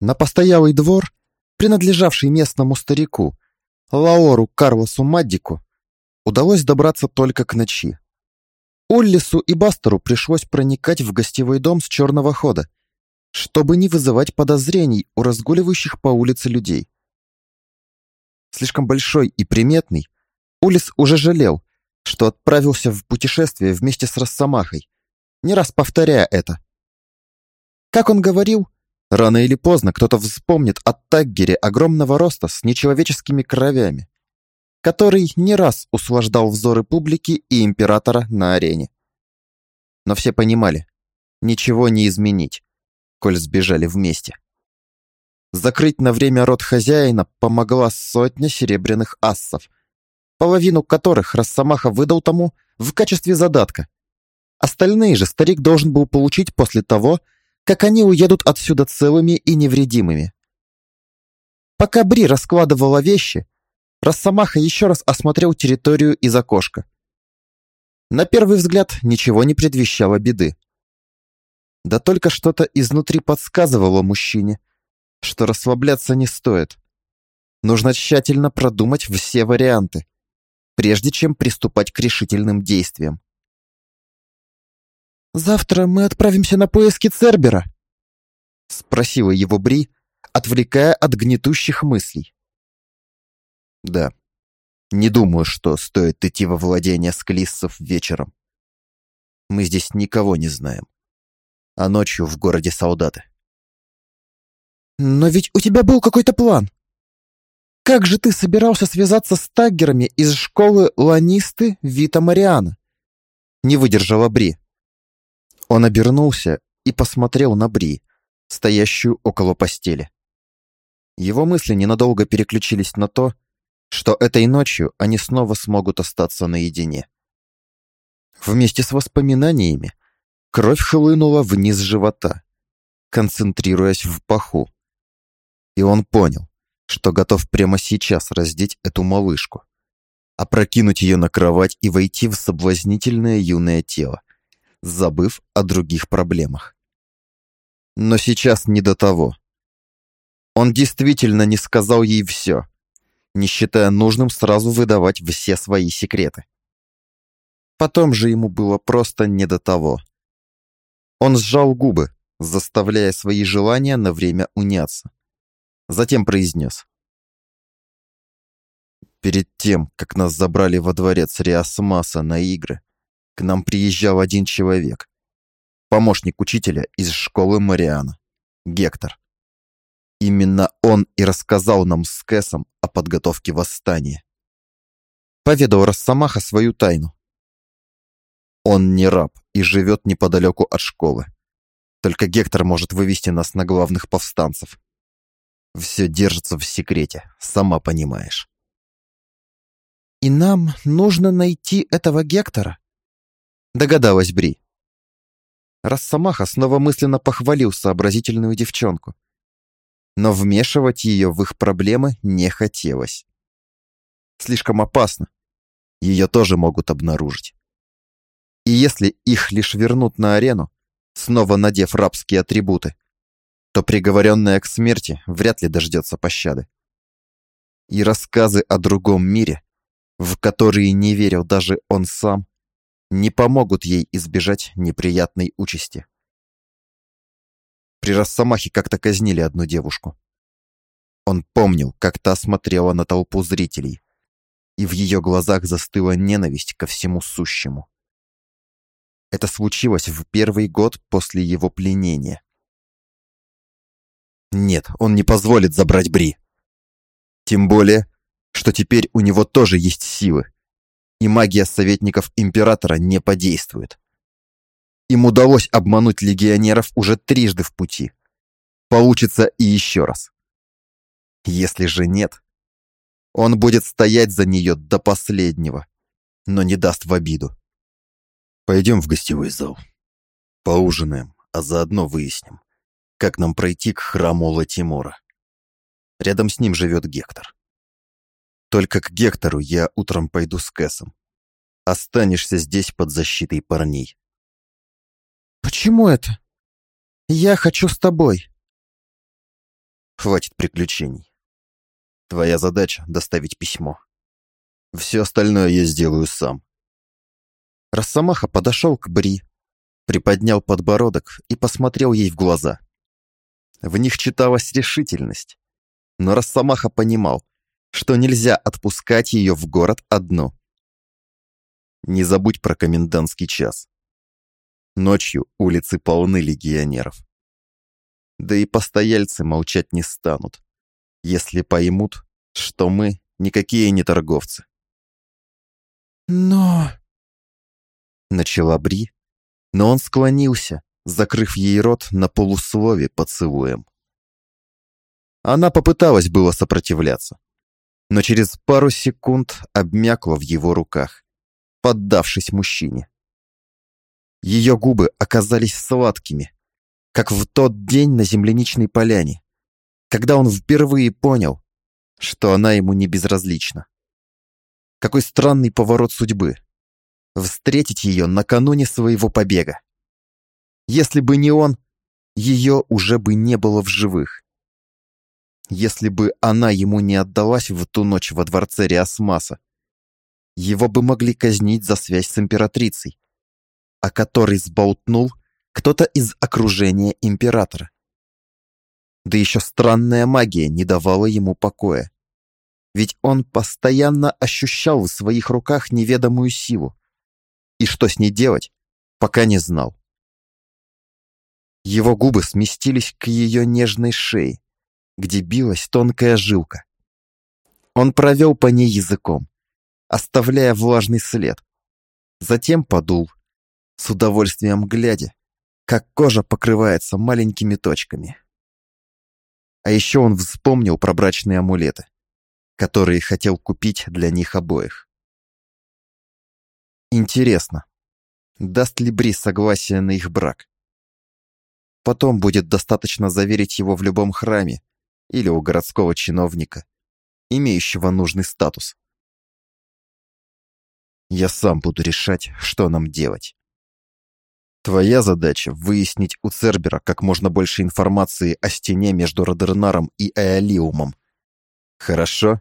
На постоялый двор, принадлежавший местному старику, Лаору Карлосу Маддику, удалось добраться только к ночи. Уллису и Бастеру пришлось проникать в гостевой дом с черного хода, чтобы не вызывать подозрений у разгуливающих по улице людей. Слишком большой и приметный, Улис уже жалел, что отправился в путешествие вместе с Росомахой, не раз повторяя это. Как он говорил, рано или поздно кто-то вспомнит о Таггере огромного роста с нечеловеческими кровями, который не раз услаждал взоры публики и императора на арене. Но все понимали, ничего не изменить, коль сбежали вместе. Закрыть на время рот хозяина помогла сотня серебряных ассов, половину которых Росомаха выдал тому в качестве задатка. Остальные же старик должен был получить после того, как они уедут отсюда целыми и невредимыми. Пока Бри раскладывала вещи, Росомаха еще раз осмотрел территорию из окошка. На первый взгляд ничего не предвещало беды. Да только что-то изнутри подсказывало мужчине, что расслабляться не стоит. Нужно тщательно продумать все варианты, прежде чем приступать к решительным действиям. «Завтра мы отправимся на поиски Цербера?» — спросила его Бри, отвлекая от гнетущих мыслей. «Да. Не думаю, что стоит идти во владение Склиссов вечером. Мы здесь никого не знаем. А ночью в городе солдаты». «Но ведь у тебя был какой-то план. Как же ты собирался связаться с таггерами из школы Ланисты Вита Мариана?» Не выдержала Бри. Он обернулся и посмотрел на Бри, стоящую около постели. Его мысли ненадолго переключились на то, что этой ночью они снова смогут остаться наедине. Вместе с воспоминаниями кровь хлынула вниз живота, концентрируясь в паху. И он понял, что готов прямо сейчас раздеть эту малышку, опрокинуть ее на кровать и войти в соблазнительное юное тело, забыв о других проблемах. Но сейчас не до того. Он действительно не сказал ей все, не считая нужным сразу выдавать все свои секреты. Потом же ему было просто не до того. Он сжал губы, заставляя свои желания на время уняться. Затем произнес. Перед тем, как нас забрали во дворец Риасмаса на игры, к нам приезжал один человек. Помощник учителя из школы Мариана. Гектор. Именно он и рассказал нам с Кэсом о подготовке восстания. Поведал Росомаха свою тайну. Он не раб и живет неподалеку от школы. Только Гектор может вывести нас на главных повстанцев. Все держится в секрете, сама понимаешь. «И нам нужно найти этого Гектора?» Догадалась Бри. Росомаха снова мысленно похвалил сообразительную девчонку. Но вмешивать ее в их проблемы не хотелось. Слишком опасно. Ее тоже могут обнаружить. И если их лишь вернут на арену, снова надев рабские атрибуты, то приговоренная к смерти вряд ли дождется пощады. И рассказы о другом мире, в которые не верил даже он сам, не помогут ей избежать неприятной участи. При Росомахе как-то казнили одну девушку. Он помнил, как та смотрела на толпу зрителей, и в ее глазах застыла ненависть ко всему сущему. Это случилось в первый год после его пленения. Нет, он не позволит забрать Бри. Тем более, что теперь у него тоже есть силы, и магия советников императора не подействует. Им удалось обмануть легионеров уже трижды в пути. Получится и еще раз. Если же нет, он будет стоять за нее до последнего, но не даст в обиду. Пойдем в гостевой зал. Поужинаем, а заодно выясним, как нам пройти к храму Латимора. Рядом с ним живет Гектор. Только к Гектору я утром пойду с Кэсом. Останешься здесь под защитой парней. Почему это? Я хочу с тобой. Хватит приключений. Твоя задача — доставить письмо. Все остальное я сделаю сам. Росомаха подошел к Бри, приподнял подбородок и посмотрел ей в глаза. В них читалась решительность, но Росомаха понимал, что нельзя отпускать ее в город одну. Не забудь про комендантский час. Ночью улицы полны легионеров. Да и постояльцы молчать не станут, если поймут, что мы никакие не торговцы. «Но...» Начала Бри, но он склонился, закрыв ей рот на полуслове поцелуем. Она попыталась было сопротивляться, но через пару секунд обмякла в его руках, поддавшись мужчине. Ее губы оказались сладкими, как в тот день на земляничной поляне, когда он впервые понял, что она ему не безразлична. Какой странный поворот судьбы. Встретить ее накануне своего побега. Если бы не он, ее уже бы не было в живых. Если бы она ему не отдалась в ту ночь во дворце Риасмаса, его бы могли казнить за связь с императрицей, о которой сболтнул кто-то из окружения императора. Да еще странная магия не давала ему покоя. Ведь он постоянно ощущал в своих руках неведомую силу. И что с ней делать, пока не знал. Его губы сместились к ее нежной шее, где билась тонкая жилка. Он провел по ней языком, оставляя влажный след. Затем подул, с удовольствием глядя, как кожа покрывается маленькими точками. А еще он вспомнил про брачные амулеты которые хотел купить для них обоих. Интересно, даст ли Бри согласие на их брак? Потом будет достаточно заверить его в любом храме или у городского чиновника, имеющего нужный статус. Я сам буду решать, что нам делать. Твоя задача — выяснить у Цербера как можно больше информации о стене между Родернаром и Эолиумом. Хорошо?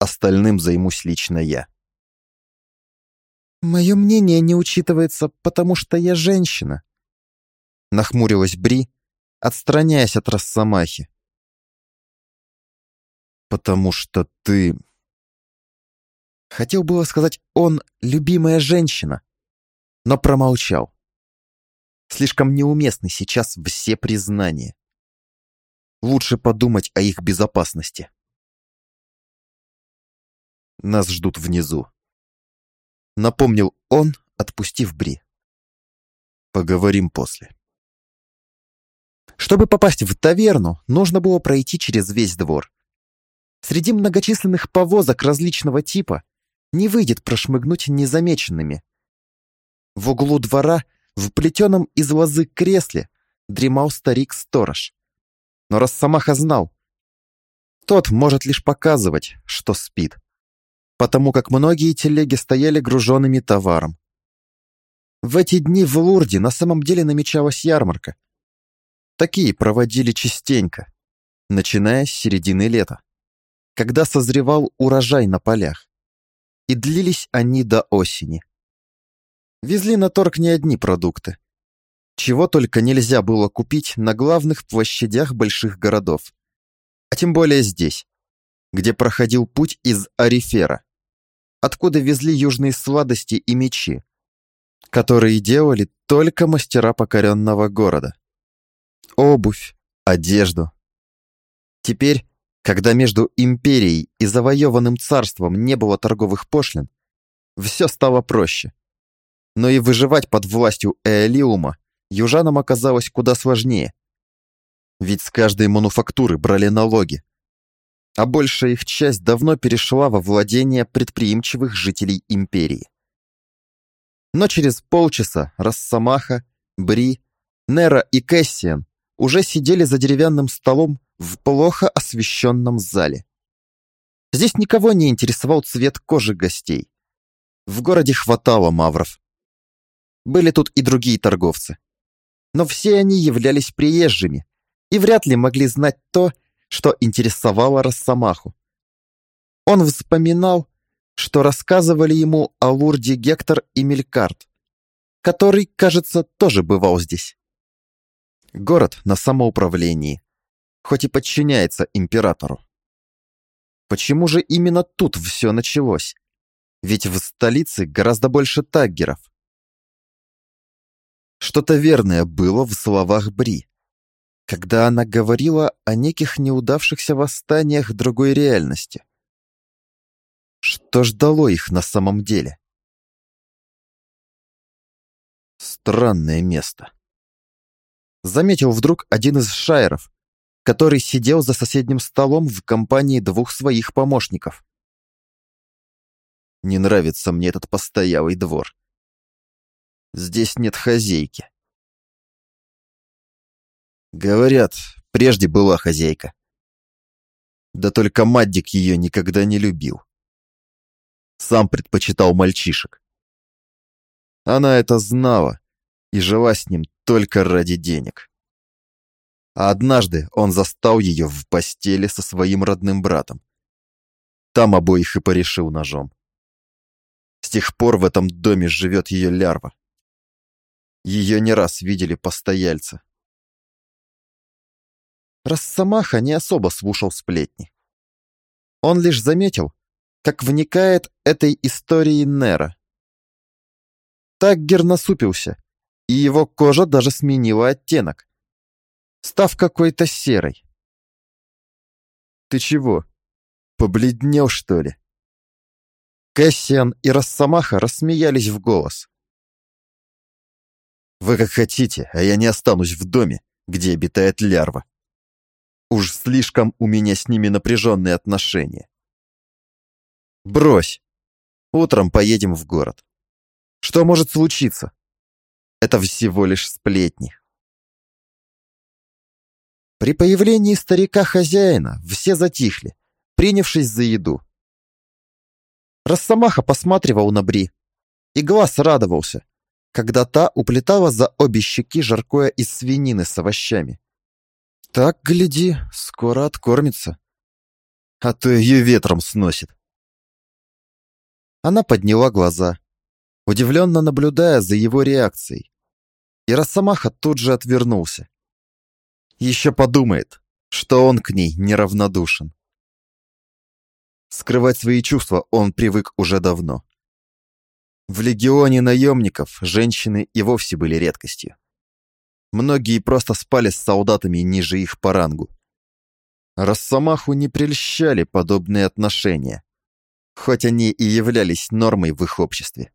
Остальным займусь лично я. «Мое мнение не учитывается, потому что я женщина», — нахмурилась Бри, отстраняясь от Росомахи. «Потому что ты...» Хотел было сказать «он — любимая женщина», но промолчал. Слишком неуместны сейчас все признания. Лучше подумать о их безопасности. Нас ждут внизу. Напомнил он, отпустив Бри. Поговорим после. Чтобы попасть в таверну, нужно было пройти через весь двор. Среди многочисленных повозок различного типа не выйдет прошмыгнуть незамеченными. В углу двора, в плетеном из лозы кресле, дремал старик-сторож. Но Росомаха знал, тот может лишь показывать, что спит потому как многие телеги стояли груженными товаром. В эти дни в Лурде на самом деле намечалась ярмарка. Такие проводили частенько, начиная с середины лета, когда созревал урожай на полях. И длились они до осени. Везли на торг не одни продукты. Чего только нельзя было купить на главных площадях больших городов. А тем более здесь, где проходил путь из Арифера откуда везли южные сладости и мечи, которые делали только мастера покоренного города. Обувь, одежду. Теперь, когда между империей и завоеванным царством не было торговых пошлин, все стало проще. Но и выживать под властью Эолиума южанам оказалось куда сложнее. Ведь с каждой мануфактуры брали налоги, а большая их часть давно перешла во владение предприимчивых жителей империи. Но через полчаса Рассамаха, Бри, Нера и Кэссиан уже сидели за деревянным столом в плохо освещенном зале. Здесь никого не интересовал цвет кожи гостей. В городе хватало мавров. Были тут и другие торговцы. Но все они являлись приезжими, и вряд ли могли знать то, что интересовало Росомаху. Он вспоминал, что рассказывали ему о Лурде Гектор и Мелькарт, который, кажется, тоже бывал здесь. Город на самоуправлении, хоть и подчиняется императору. Почему же именно тут все началось? Ведь в столице гораздо больше таггеров. Что-то верное было в словах Бри, когда она говорила о неких неудавшихся восстаниях другой реальности. Что ждало их на самом деле? Странное место. Заметил вдруг один из шайеров, который сидел за соседним столом в компании двух своих помощников. Не нравится мне этот постоялый двор. Здесь нет хозяйки. Говорят, прежде была хозяйка. Да только Маддик ее никогда не любил. Сам предпочитал мальчишек. Она это знала и жила с ним только ради денег. А однажды он застал ее в постели со своим родным братом. Там обоих и порешил ножом. С тех пор в этом доме живет ее лярва. Ее не раз видели постояльцы. Росомаха не особо слушал сплетни. Он лишь заметил, как вникает этой истории Нера. Таггер насупился, и его кожа даже сменила оттенок, став какой-то серой. «Ты чего, побледнел, что ли?» Кэссиан и Росомаха рассмеялись в голос. «Вы как хотите, а я не останусь в доме, где обитает лярва. Уж слишком у меня с ними напряженные отношения. Брось. Утром поедем в город. Что может случиться? Это всего лишь сплетни. При появлении старика-хозяина все затихли, принявшись за еду. Росомаха посматривал на Бри, и глаз радовался, когда та уплетала за обе щеки жаркое из свинины с овощами. Так, гляди, скоро откормится. А то ее ветром сносит. Она подняла глаза, удивленно наблюдая за его реакцией. И Росомаха тут же отвернулся. Еще подумает, что он к ней неравнодушен. Скрывать свои чувства он привык уже давно. В легионе наемников женщины и вовсе были редкостью. Многие просто спали с солдатами ниже их по рангу. Росомаху не прельщали подобные отношения хоть они и являлись нормой в их обществе.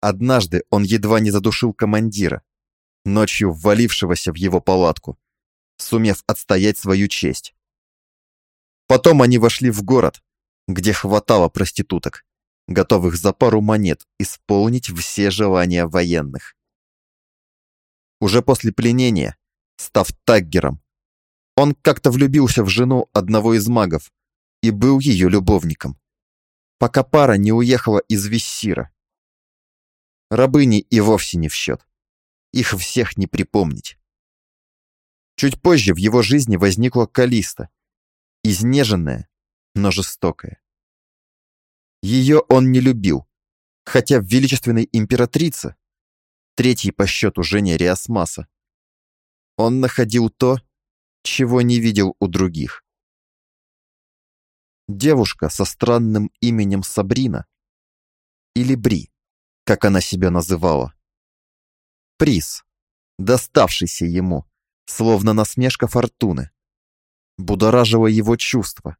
Однажды он едва не задушил командира, ночью ввалившегося в его палатку, сумев отстоять свою честь. Потом они вошли в город, где хватало проституток, готовых за пару монет исполнить все желания военных. Уже после пленения, став таггером, он как-то влюбился в жену одного из магов и был ее любовником пока пара не уехала из Виссира. Рабыни и вовсе не в счет. Их всех не припомнить. Чуть позже в его жизни возникла Калиста, изнеженная, но жестокая. Ее он не любил, хотя величественной императрице, третьей по счету жене Риасмаса, он находил то, чего не видел у других. Девушка со странным именем Сабрина. Или Бри, как она себя называла. Приз, доставшийся ему, словно насмешка фортуны, будоражила его чувства.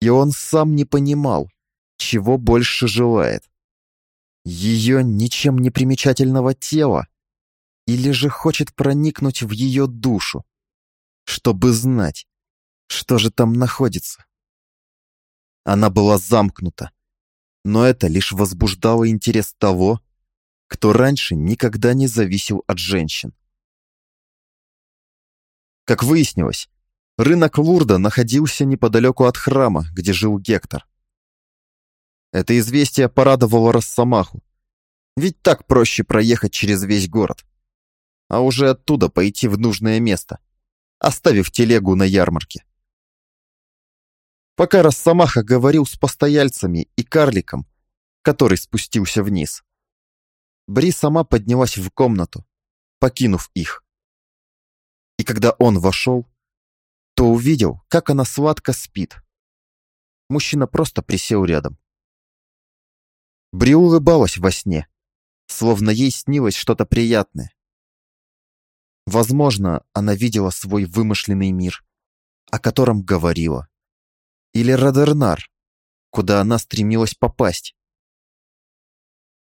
И он сам не понимал, чего больше желает. Ее ничем не примечательного тела или же хочет проникнуть в ее душу, чтобы знать, что же там находится. Она была замкнута. Но это лишь возбуждало интерес того, кто раньше никогда не зависел от женщин. Как выяснилось, рынок Лурда находился неподалеку от храма, где жил Гектор. Это известие порадовало Росомаху, ведь так проще проехать через весь город, а уже оттуда пойти в нужное место, оставив телегу на ярмарке. Пока Росомаха говорил с постояльцами и карликом, который спустился вниз, Бри сама поднялась в комнату, покинув их. И когда он вошел, то увидел, как она сладко спит. Мужчина просто присел рядом. Бри улыбалась во сне, словно ей снилось что-то приятное. Возможно, она видела свой вымышленный мир, о котором говорила. Или Радернар, куда она стремилась попасть.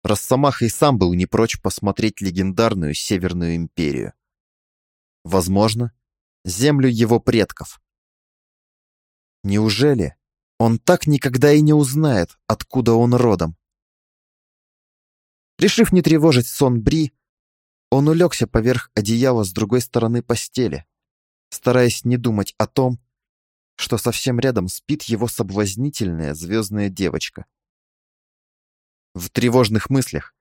Росомаха и сам был не прочь посмотреть легендарную Северную Империю. Возможно, землю его предков. Неужели он так никогда и не узнает, откуда он родом? Решив не тревожить сон Бри, он улегся поверх одеяла с другой стороны постели, стараясь не думать о том, что совсем рядом спит его соблазнительная звездная девочка. В тревожных мыслях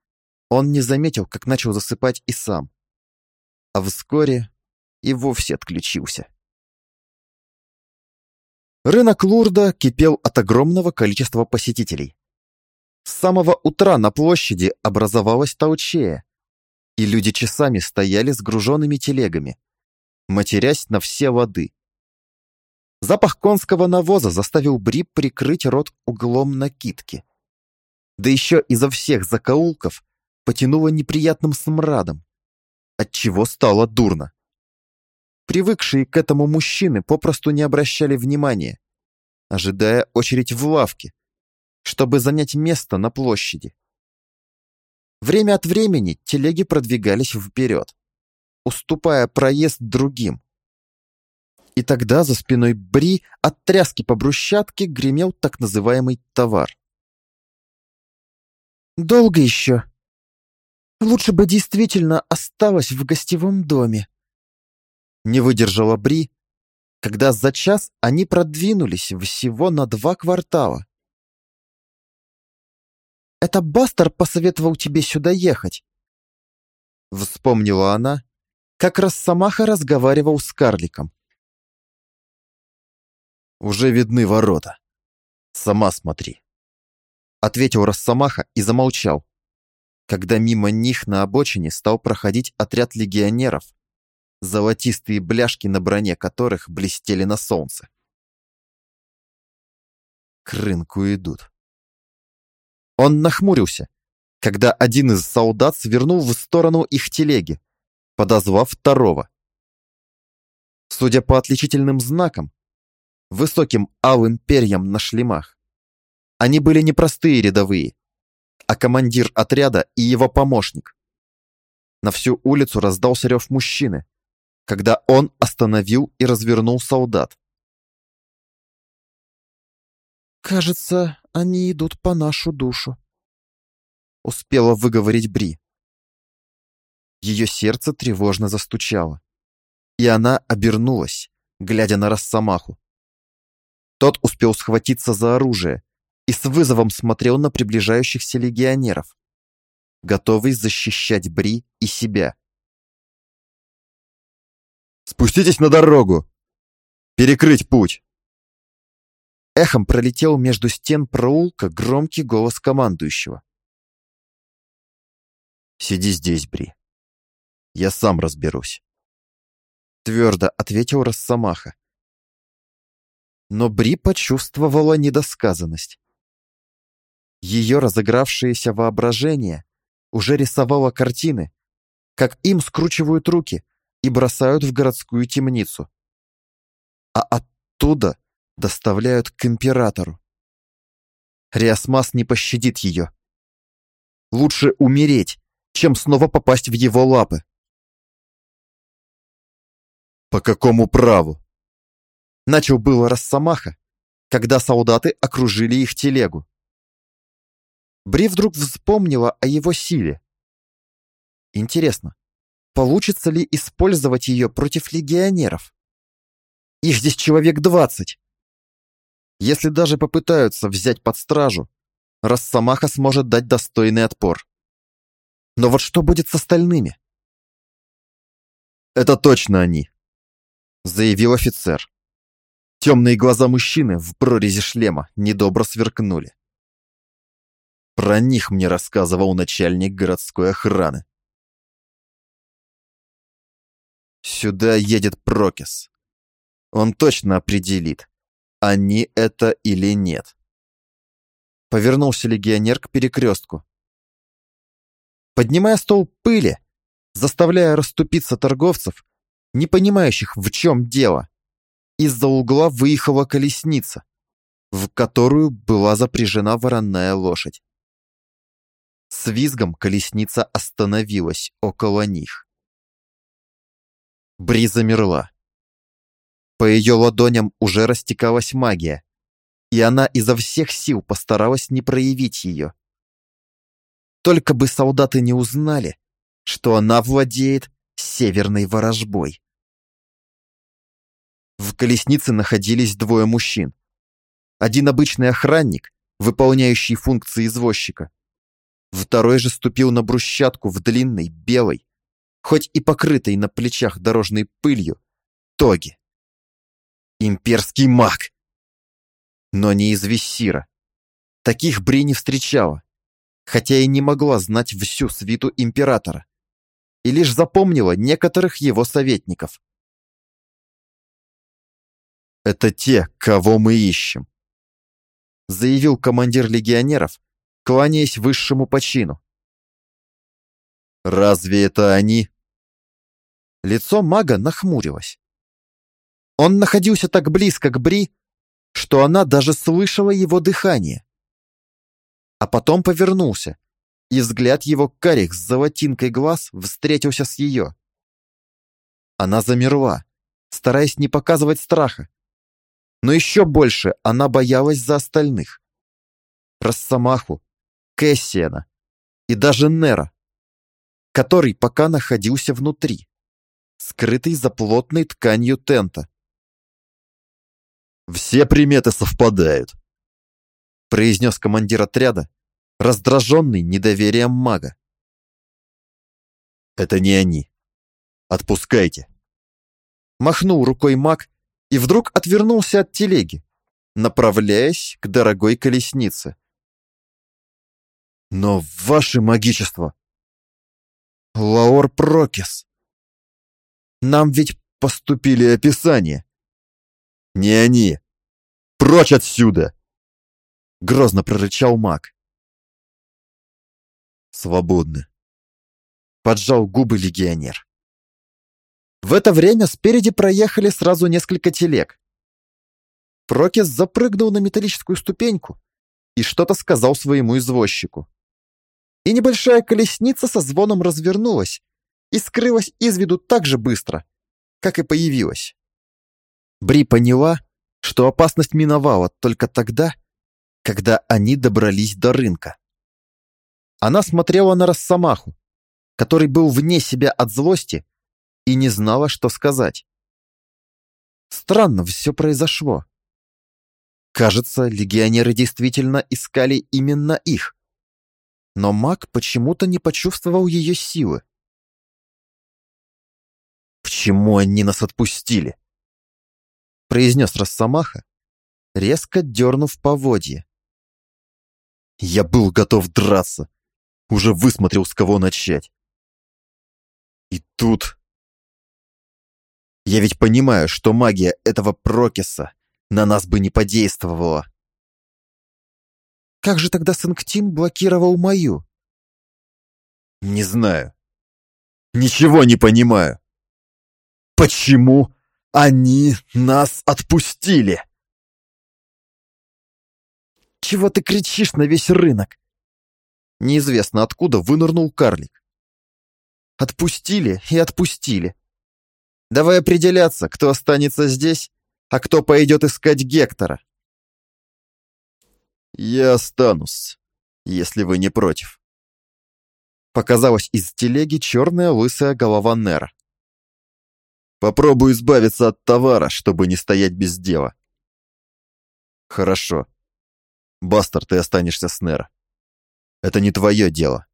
он не заметил, как начал засыпать и сам, а вскоре и вовсе отключился. Рынок Лурда кипел от огромного количества посетителей. С самого утра на площади образовалась толчея, и люди часами стояли с груженными телегами, матерясь на все воды. Запах конского навоза заставил Бри прикрыть рот углом накидки. Да еще изо всех закоулков потянуло неприятным смрадом, отчего стало дурно. Привыкшие к этому мужчины попросту не обращали внимания, ожидая очередь в лавке, чтобы занять место на площади. Время от времени телеги продвигались вперед, уступая проезд другим. И тогда за спиной Бри от тряски по брусчатке гремел так называемый товар. «Долго еще? Лучше бы действительно осталась в гостевом доме». Не выдержала Бри, когда за час они продвинулись всего на два квартала. Это Бастер посоветовал тебе сюда ехать. Вспомнила она, как Росомаха разговаривал с карликом. «Уже видны ворота. Сама смотри», — ответил Росомаха и замолчал, когда мимо них на обочине стал проходить отряд легионеров, золотистые бляшки на броне которых блестели на солнце. К рынку идут. Он нахмурился, когда один из солдат свернул в сторону их телеги, подозвав второго. Судя по отличительным знакам, высоким алым перьям на шлемах, они были не простые рядовые, а командир отряда и его помощник. На всю улицу раздался рев мужчины, когда он остановил и развернул солдат. «Кажется, они идут по нашу душу», — успела выговорить Бри. Ее сердце тревожно застучало, и она обернулась, глядя на Росомаху. Тот успел схватиться за оружие и с вызовом смотрел на приближающихся легионеров, готовый защищать Бри и себя. «Спуститесь на дорогу! Перекрыть путь!» Эхом пролетел между стен проулка громкий голос командующего. «Сиди здесь, Бри. Я сам разберусь», — твердо ответил Росомаха. Но Бри почувствовала недосказанность. Ее разыгравшееся воображение уже рисовало картины, как им скручивают руки и бросают в городскую темницу. А оттуда доставляют к императору. Риасмас не пощадит ее. Лучше умереть, чем снова попасть в его лапы. «По какому праву?» Начал было Росомаха, когда солдаты окружили их телегу. Бри вдруг вспомнила о его силе. Интересно, получится ли использовать ее против легионеров? Их здесь человек двадцать. Если даже попытаются взять под стражу, Росомаха сможет дать достойный отпор. Но вот что будет с остальными? Это точно они. заявил офицер. Темные глаза мужчины в прорези шлема недобро сверкнули. Про них мне рассказывал начальник городской охраны. Сюда едет Прокис. Он точно определит, они это или нет. Повернулся легионер к перекрестку. Поднимая стол пыли, заставляя расступиться торговцев, не понимающих, в чем дело, из-за угла выехала колесница, в которую была запряжена вороная лошадь. С визгом колесница остановилась около них. Бри замерла. По ее ладоням уже растекалась магия, и она изо всех сил постаралась не проявить ее. Только бы солдаты не узнали, что она владеет северной ворожбой. В колеснице находились двое мужчин. Один обычный охранник, выполняющий функции извозчика. Второй же ступил на брусчатку в длинной, белой, хоть и покрытой на плечах дорожной пылью, тоги. Имперский маг! Но не из Виссира. Таких Бри не встречала, хотя и не могла знать всю свиту императора, и лишь запомнила некоторых его советников. «Это те, кого мы ищем», заявил командир легионеров, кланяясь высшему почину. «Разве это они?» Лицо мага нахмурилось. Он находился так близко к Бри, что она даже слышала его дыхание. А потом повернулся, и взгляд его карих с золотинкой глаз встретился с ее. Она замерла, стараясь не показывать страха. Но еще больше она боялась за остальных. Росомаху, Кэссиана и даже Нера, который пока находился внутри, скрытый за плотной тканью тента. «Все приметы совпадают», — произнес командир отряда, раздраженный недоверием мага. «Это не они. Отпускайте». Махнул рукой маг и вдруг отвернулся от телеги, направляясь к дорогой колеснице. «Но ваше магичество!» «Лаор Прокис!» «Нам ведь поступили описания!» «Не они! Прочь отсюда!» Грозно прорычал маг. «Свободны!» Поджал губы легионер. В это время спереди проехали сразу несколько телег. Прокис запрыгнул на металлическую ступеньку и что-то сказал своему извозчику. И небольшая колесница со звоном развернулась и скрылась из виду так же быстро, как и появилась. Бри поняла, что опасность миновала только тогда, когда они добрались до рынка. Она смотрела на Росомаху, который был вне себя от злости и не знала, что сказать. Странно все произошло. Кажется, легионеры действительно искали именно их. Но маг почему-то не почувствовал ее силы. «Почему они нас отпустили?» произнес Росомаха, резко дернув поводье. Я был готов драться, уже высмотрел, с кого начать. И тут... Я ведь понимаю, что магия этого Прокиса на нас бы не подействовала. Как же тогда Санктим блокировал мою? Не знаю. Ничего не понимаю. Почему они нас отпустили!» «Чего ты кричишь на весь рынок?» Неизвестно откуда вынырнул карлик. «Отпустили и отпустили. Давай определяться, кто останется здесь, а кто пойдет искать Гектора». «Я останусь, если вы не против». Показалась из телеги черная лысая голова Нера. Попробую избавиться от товара, чтобы не стоять без дела. Хорошо. Бастер, ты останешься с Нера. Это не твое дело.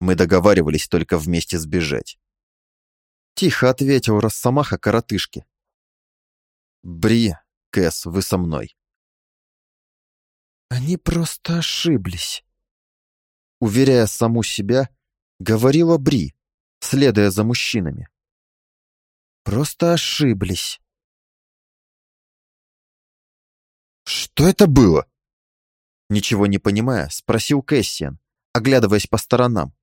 Мы договаривались только вместе сбежать. Тихо ответил Росомаха коротышке. Бри, Кэс, вы со мной. Они просто ошиблись. Уверяя саму себя, говорила Бри, следуя за мужчинами. Просто ошиблись. Что это было? Ничего не понимая, спросил Кэссиан, оглядываясь по сторонам.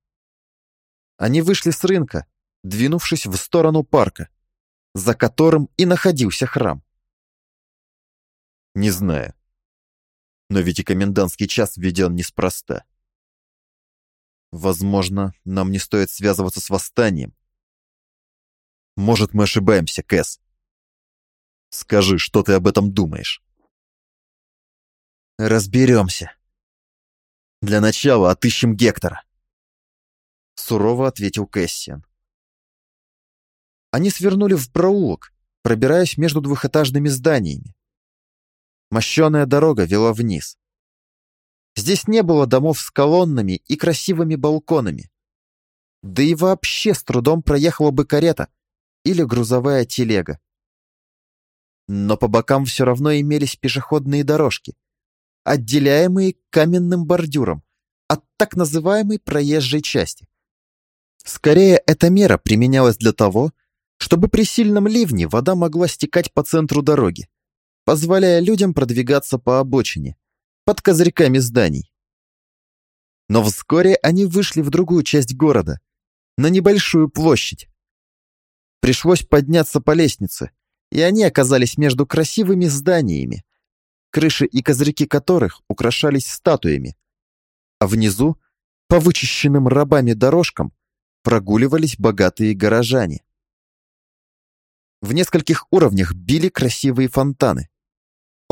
Они вышли с рынка, двинувшись в сторону парка, за которым и находился храм. Не знаю. Но ведь и комендантский час введен неспроста. Возможно, нам не стоит связываться с восстанием. Может, мы ошибаемся, Кэс. Скажи, что ты об этом думаешь? Разберемся. Для начала отыщем Гектора. Сурово ответил Кэссиан. Они свернули в проулок, пробираясь между двухэтажными зданиями. Мощеная дорога вела вниз. Здесь не было домов с колоннами и красивыми балконами. Да и вообще с трудом проехала бы карета или грузовая телега. Но по бокам все равно имелись пешеходные дорожки, отделяемые каменным бордюром от так называемой проезжей части. Скорее, эта мера применялась для того, чтобы при сильном ливне вода могла стекать по центру дороги, позволяя людям продвигаться по обочине, под козырьками зданий. Но вскоре они вышли в другую часть города, на небольшую площадь. Пришлось подняться по лестнице, и они оказались между красивыми зданиями, крыши и козырьки которых украшались статуями, а внизу, по вычищенным рабами дорожкам, прогуливались богатые горожане. В нескольких уровнях били красивые фонтаны.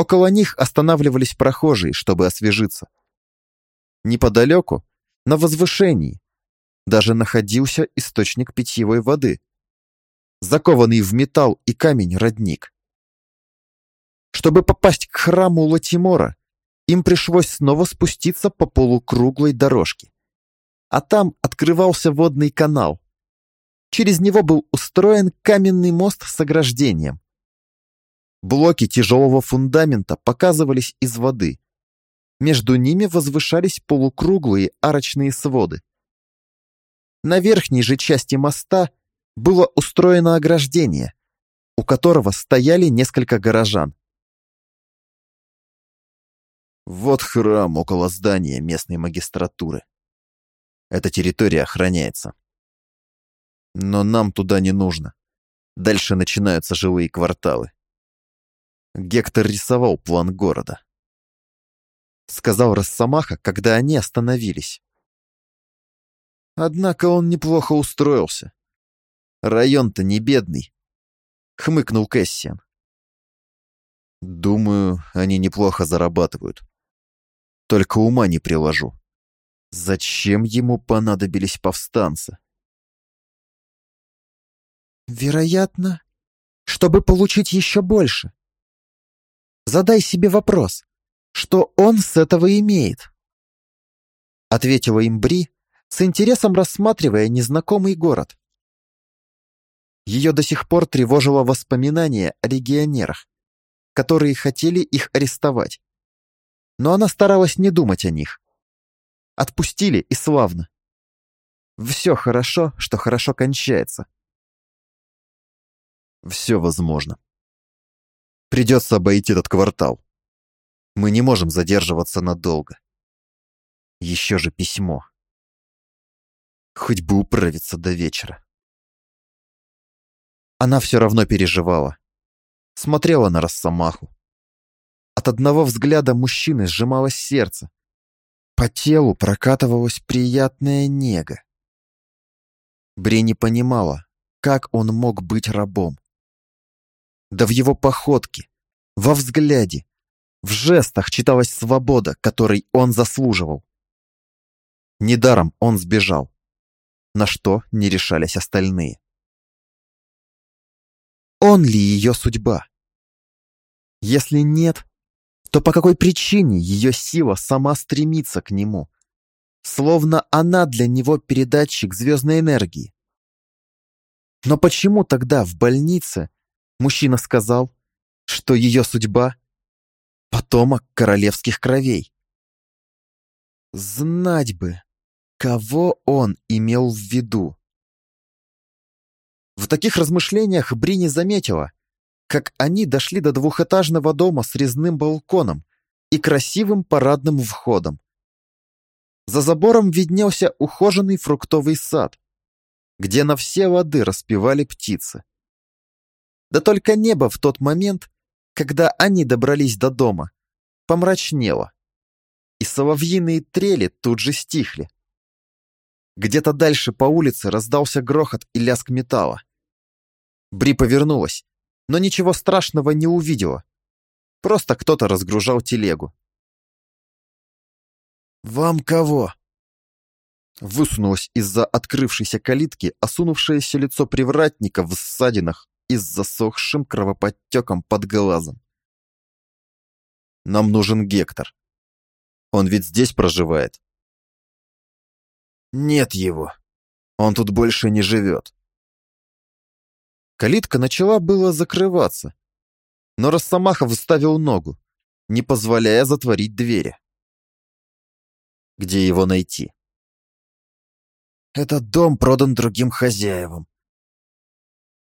Около них останавливались прохожие, чтобы освежиться. Неподалеку, на возвышении, даже находился источник питьевой воды, закованный в металл и камень родник. Чтобы попасть к храму Латимора, им пришлось снова спуститься по полукруглой дорожке. А там открывался водный канал. Через него был устроен каменный мост с ограждением. Блоки тяжелого фундамента показывались из воды. Между ними возвышались полукруглые арочные своды. На верхней же части моста было устроено ограждение, у которого стояли несколько горожан. Вот храм около здания местной магистратуры. Эта территория охраняется. Но нам туда не нужно. Дальше начинаются жилые кварталы. Гектор рисовал план города. Сказал Росомаха, когда они остановились. Однако он неплохо устроился. Район-то не бедный. Хмыкнул Кэссиан. Думаю, они неплохо зарабатывают. Только ума не приложу. Зачем ему понадобились повстанцы? Вероятно, чтобы получить еще больше. Задай себе вопрос, что он с этого имеет? Ответила им Бри, с интересом рассматривая незнакомый город. Ее до сих пор тревожило воспоминание о легионерах, которые хотели их арестовать но она старалась не думать о них. Отпустили и славно. Все хорошо, что хорошо кончается. Все возможно. Придется обойти этот квартал. Мы не можем задерживаться надолго. Еще же письмо. Хоть бы управиться до вечера. Она все равно переживала. Смотрела на Росомаху. От одного взгляда мужчины сжималось сердце. По телу прокатывалась приятная нега. Бри не понимала, как он мог быть рабом. Да в его походке, во взгляде, в жестах читалась свобода, которой он заслуживал. Недаром он сбежал, на что не решались остальные. Он ли ее судьба? Если нет, то по какой причине ее сила сама стремится к нему? Словно она для него передатчик звездной энергии. Но почему тогда в больнице мужчина сказал, что ее судьба — потомок королевских кровей. Знать бы, кого он имел в виду. В таких размышлениях Бри не заметила, как они дошли до двухэтажного дома с резным балконом и красивым парадным входом. За забором виднелся ухоженный фруктовый сад, где на все лады распевали птицы. Да только небо в тот момент, когда они добрались до дома, помрачнело, и соловьиные трели тут же стихли. Где-то дальше по улице раздался грохот и лязг металла. Бри повернулась, но ничего страшного не увидела. Просто кто-то разгружал телегу. «Вам кого?» Высунулось из-за открывшейся калитки осунувшееся лицо привратника в ссадинах и с засохшим кровоподтеком под глазом. «Нам нужен Гектор. Он ведь здесь проживает?» «Нет его. Он тут больше не живет». Калитка начала было закрываться, но Росомаха вставил ногу, не позволяя затворить двери. Где его найти? Этот дом продан другим хозяевам.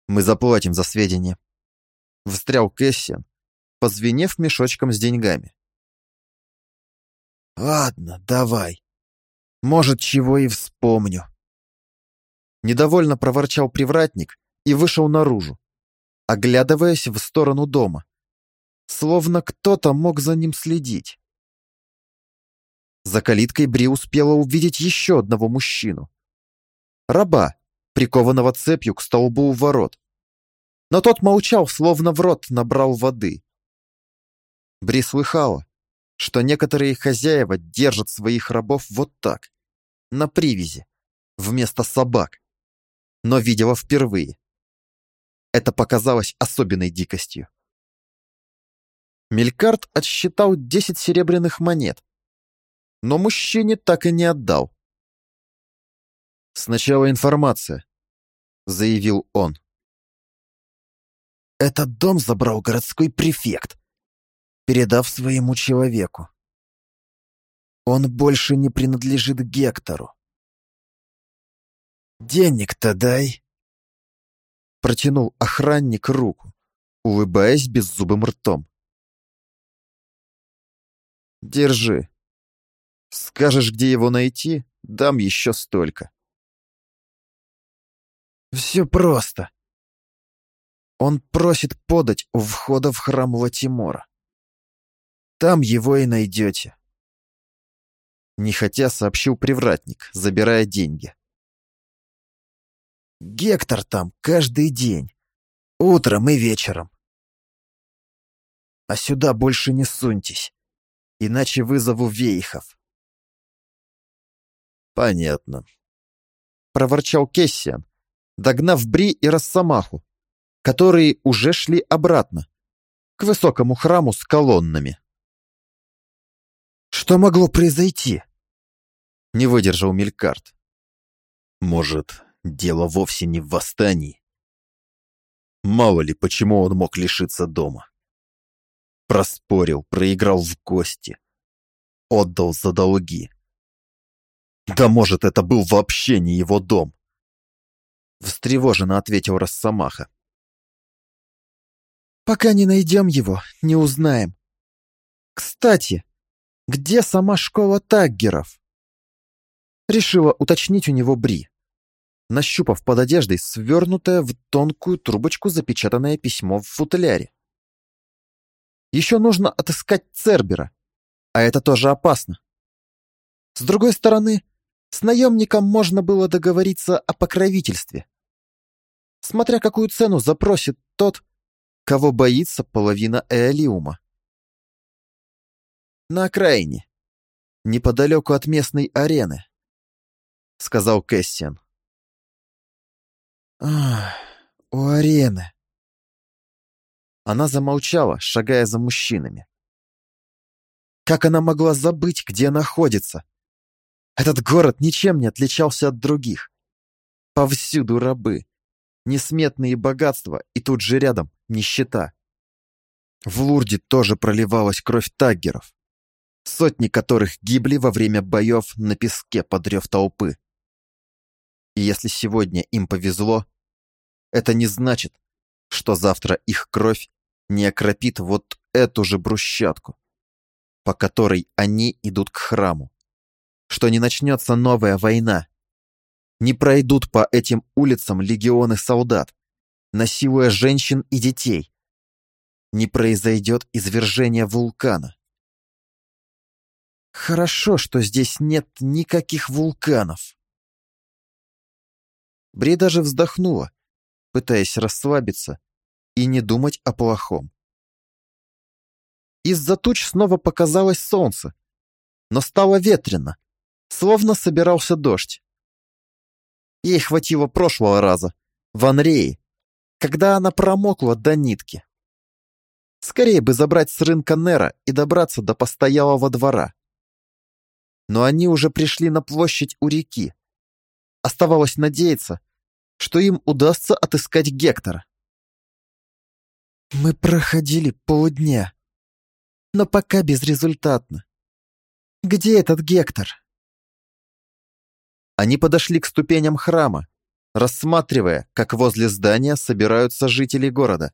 Мы заплатим за сведения. Встрял Кэссиан, позвенев мешочком с деньгами. Ладно, давай. Может, чего и вспомню. Недовольно проворчал привратник и вышел наружу, оглядываясь в сторону дома, словно кто-то мог за ним следить. За калиткой Бри успела увидеть еще одного мужчину. Раба, прикованного цепью к столбу у ворот. Но тот молчал, словно в рот набрал воды. Бри слыхала, что некоторые хозяева держат своих рабов вот так, на привязи, вместо собак, но видела впервые. Это показалось особенной дикостью. Мелькарт отсчитал 10 серебряных монет, но мужчине так и не отдал. «Сначала информация», — заявил он. «Этот дом забрал городской префект, передав своему человеку. Он больше не принадлежит Гектору. «Денег-то дай!» Протянул охранник руку, улыбаясь беззубым ртом. «Держи», Скажешь, где его найти, дам еще столько. Все просто. Он просит подать у входа в храм Латимора. Там его и найдете. Нехотя сообщил привратник, забирая деньги. Гектор там каждый день. Утром и вечером. А сюда больше не суньтесь, иначе вызову вейхов. «Понятно», — проворчал Кессиан, догнав Бри и Росомаху, которые уже шли обратно, к высокому храму с колоннами. «Что могло произойти?» — не выдержал Мелькарт. «Может, дело вовсе не в восстании? Мало ли, почему он мог лишиться дома. Проспорил, проиграл в кости, отдал за долги, да может, это был вообще не его дом. Встревоженно ответил Росомаха. Пока не найдем его, не узнаем. Кстати, где сама школа таггеров? Решила уточнить у него Бри, нащупав под одеждой свернутое в тонкую трубочку запечатанное письмо в футляре. Еще нужно отыскать Цербера, а это тоже опасно. С другой стороны, с наемником можно было договориться о покровительстве. Смотря какую цену запросит тот, кого боится половина Эолиума. На окраине, неподалеку от местной арены, сказал Кэссиан. Ах, у арены. Она замолчала, шагая за мужчинами. Как она могла забыть, где находится? Этот город ничем не отличался от других. Повсюду рабы, несметные богатства и тут же рядом нищета. В Лурде тоже проливалась кровь таггеров, сотни которых гибли во время боев на песке под рев толпы. И если сегодня им повезло, это не значит, что завтра их кровь не окропит вот эту же брусчатку, по которой они идут к храму, что не начнется новая война, не пройдут по этим улицам легионы солдат, насилуя женщин и детей, не произойдет извержение вулкана. Хорошо, что здесь нет никаких вулканов. Бри даже вздохнула, пытаясь расслабиться и не думать о плохом. Из-за туч снова показалось солнце, но стало ветрено, словно собирался дождь. Ей хватило прошлого раза, в Анрее, когда она промокла до нитки. Скорее бы забрать с рынка Нера и добраться до постоялого двора. Но они уже пришли на площадь у реки. Оставалось надеяться, что им удастся отыскать Гектора. Мы проходили полдня, но пока безрезультатно. Где этот Гектор? Они подошли к ступеням храма, рассматривая, как возле здания собираются жители города,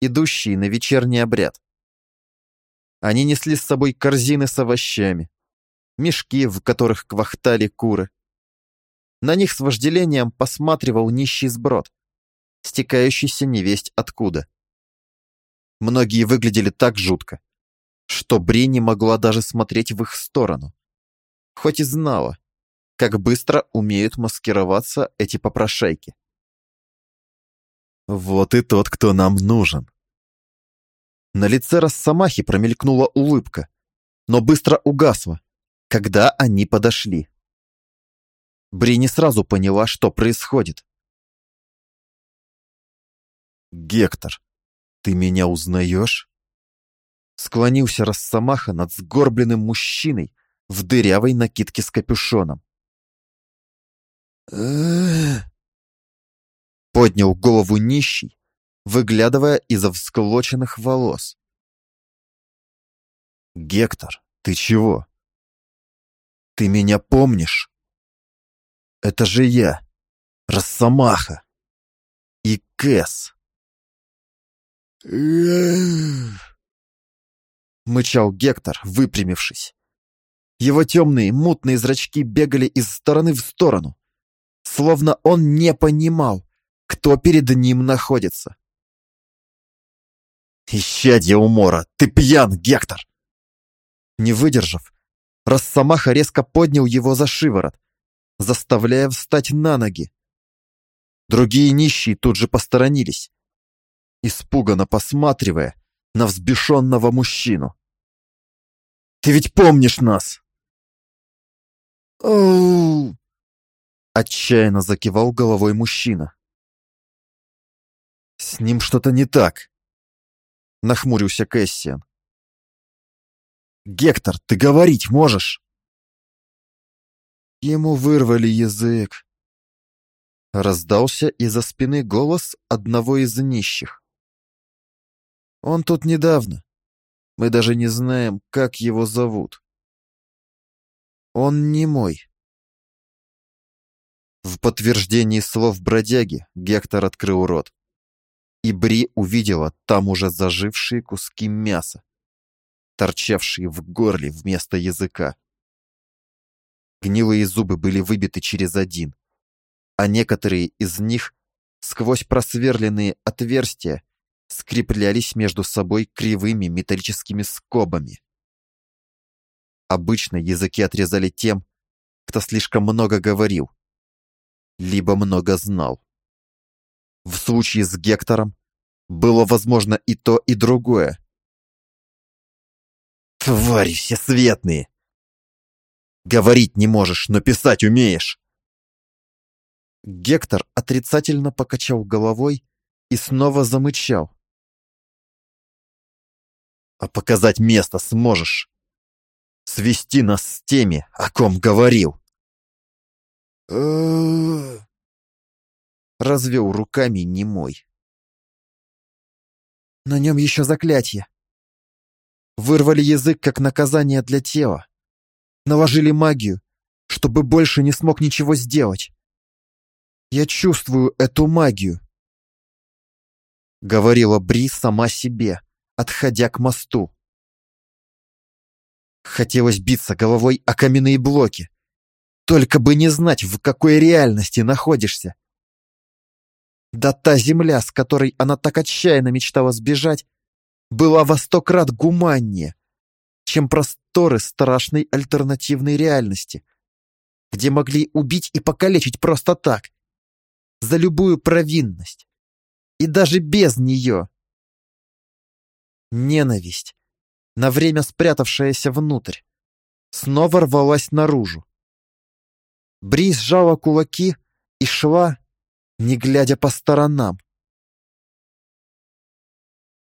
идущие на вечерний обряд. Они несли с собой корзины с овощами, мешки, в которых квахтали куры. На них с вожделением посматривал нищий сброд, стекающийся невесть откуда. Многие выглядели так жутко, что Бри не могла даже смотреть в их сторону. Хоть и знала, как быстро умеют маскироваться эти попрошайки. Вот и тот, кто нам нужен. На лице Росомахи промелькнула улыбка, но быстро угасла, когда они подошли. Бри не сразу поняла, что происходит. «Гектор, ты меня узнаешь?» Склонился Росомаха над сгорбленным мужчиной в дырявой накидке с капюшоном. Поднял голову нищий, выглядывая из-за всклоченных волос. «Гектор, ты чего? Ты меня помнишь? Это же я, Росомаха и Кэс!» Мычал Гектор, выпрямившись. Его темные, мутные зрачки бегали из стороны в сторону, словно он не понимал, кто перед ним находится. «Исчадье умора! Ты пьян, Гектор!» Не выдержав, Росомаха резко поднял его за шиворот, заставляя встать на ноги. Другие нищие тут же посторонились, испуганно посматривая на взбешенного мужчину. «Ты ведь помнишь нас!» «Оу!» Отчаянно закивал головой мужчина. «С ним что-то не так», — нахмурился Кэссиан. «Гектор, ты говорить можешь?» Ему вырвали язык. Раздался из-за спины голос одного из нищих. «Он тут недавно. Мы даже не знаем, как его зовут. Он не мой». В подтверждении слов бродяги Гектор открыл рот. И Бри увидела там уже зажившие куски мяса, торчавшие в горле вместо языка. Гнилые зубы были выбиты через один, а некоторые из них, сквозь просверленные отверстия, скреплялись между собой кривыми металлическими скобами. Обычно языки отрезали тем, кто слишком много говорил, либо много знал. В случае с Гектором было возможно и то, и другое. Твари всесветные! Говорить не можешь, но писать умеешь. Гектор отрицательно покачал головой и снова замычал. А показать место сможешь. Свести нас с теми, о ком говорил. Развел руками немой. На нем еще заклятие. Вырвали язык как наказание для тела. Наложили магию, чтобы больше не смог ничего сделать. Я чувствую эту магию. Говорила Бри сама себе, отходя к мосту. Хотелось биться головой о каменные блоки. Только бы не знать, в какой реальности находишься. Да та земля, с которой она так отчаянно мечтала сбежать, была во сто крат гуманнее, чем просторы страшной альтернативной реальности, где могли убить и покалечить просто так, за любую провинность, и даже без нее. Ненависть, на время спрятавшаяся внутрь, снова рвалась наружу. Бри сжала кулаки и шла, не глядя по сторонам.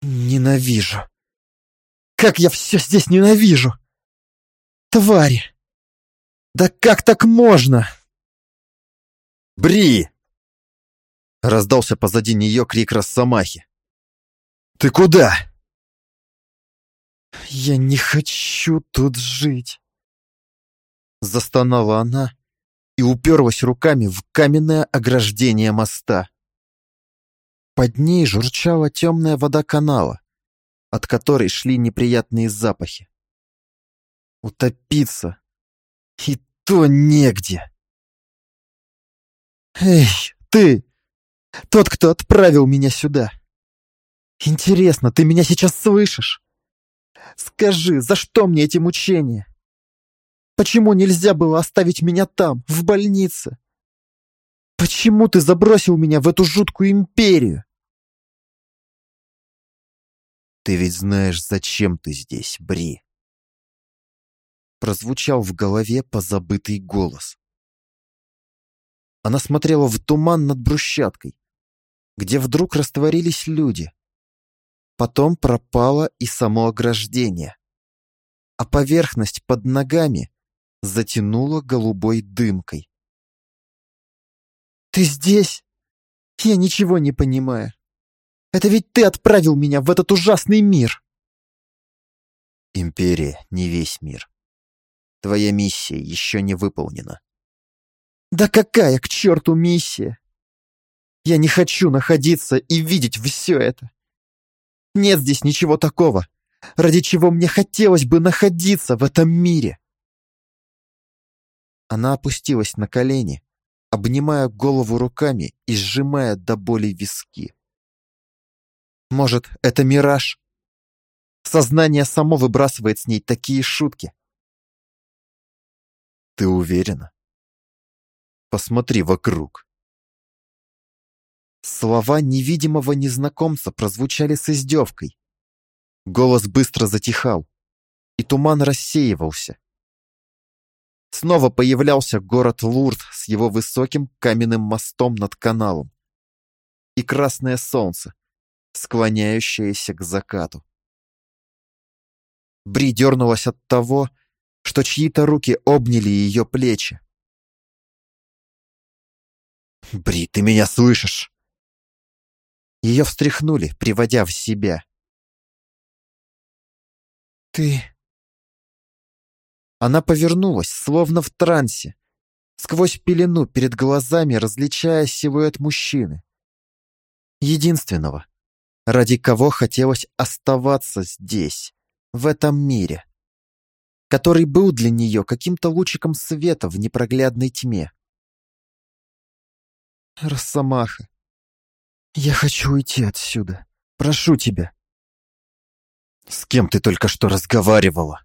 Ненавижу. Как я все здесь ненавижу! Твари! Да как так можно? Бри! Раздался позади нее крик Росомахи. Ты куда? Я не хочу тут жить. Застонала она и уперлась руками в каменное ограждение моста. Под ней журчала темная вода канала, от которой шли неприятные запахи. Утопиться. И то негде. Эй, ты! Тот, кто отправил меня сюда. Интересно, ты меня сейчас слышишь? Скажи, за что мне эти мучения? Почему нельзя было оставить меня там, в больнице? Почему ты забросил меня в эту жуткую империю? Ты ведь знаешь, зачем ты здесь, Бри. Прозвучал в голове позабытый голос. Она смотрела в туман над брусчаткой, где вдруг растворились люди. Потом пропало и само ограждение, а поверхность под ногами затянула голубой дымкой. «Ты здесь? Я ничего не понимаю. Это ведь ты отправил меня в этот ужасный мир!» «Империя не весь мир. Твоя миссия еще не выполнена». «Да какая к черту миссия? Я не хочу находиться и видеть все это. Нет здесь ничего такого, ради чего мне хотелось бы находиться в этом мире». Она опустилась на колени, обнимая голову руками и сжимая до боли виски. Может, это мираж? Сознание само выбрасывает с ней такие шутки. Ты уверена? Посмотри вокруг. Слова невидимого незнакомца прозвучали с издевкой. Голос быстро затихал, и туман рассеивался. Снова появлялся город Лурд с его высоким каменным мостом над каналом. И красное солнце, склоняющаяся к закату. Бри дернулась от того, что чьи-то руки обняли ее плечи. «Бри, ты меня слышишь?» Ее встряхнули, приводя в себя. «Ты...» Она повернулась, словно в трансе, сквозь пелену перед глазами различая силуэт мужчины. Единственного, ради кого хотелось оставаться здесь, в этом мире, который был для нее каким-то лучиком света в непроглядной тьме. «Росомаха, я хочу уйти отсюда. Прошу тебя». «С кем ты только что разговаривала?»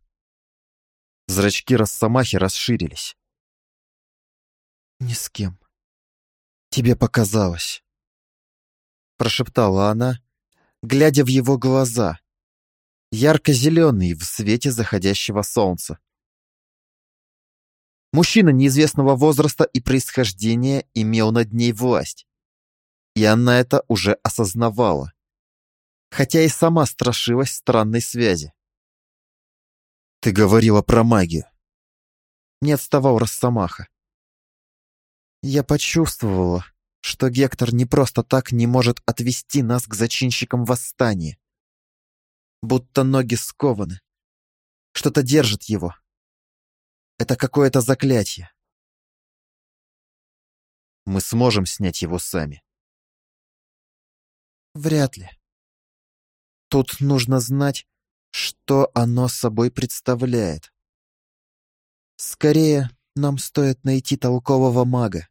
Зрачки Росомахи расширились. «Ни с кем. Тебе показалось», — прошептала она, глядя в его глаза, ярко-зеленые в свете заходящего солнца. Мужчина неизвестного возраста и происхождения имел над ней власть, и она это уже осознавала, хотя и сама страшилась странной связи. «Ты говорила про магию», — не отставал Росомаха. «Я почувствовала, что Гектор не просто так не может отвести нас к зачинщикам восстания. Будто ноги скованы, Что-то держит его. Это какое-то заклятие. Мы сможем снять его сами. Вряд ли. Тут нужно знать, что оно собой представляет. Скорее, нам стоит найти толкового мага.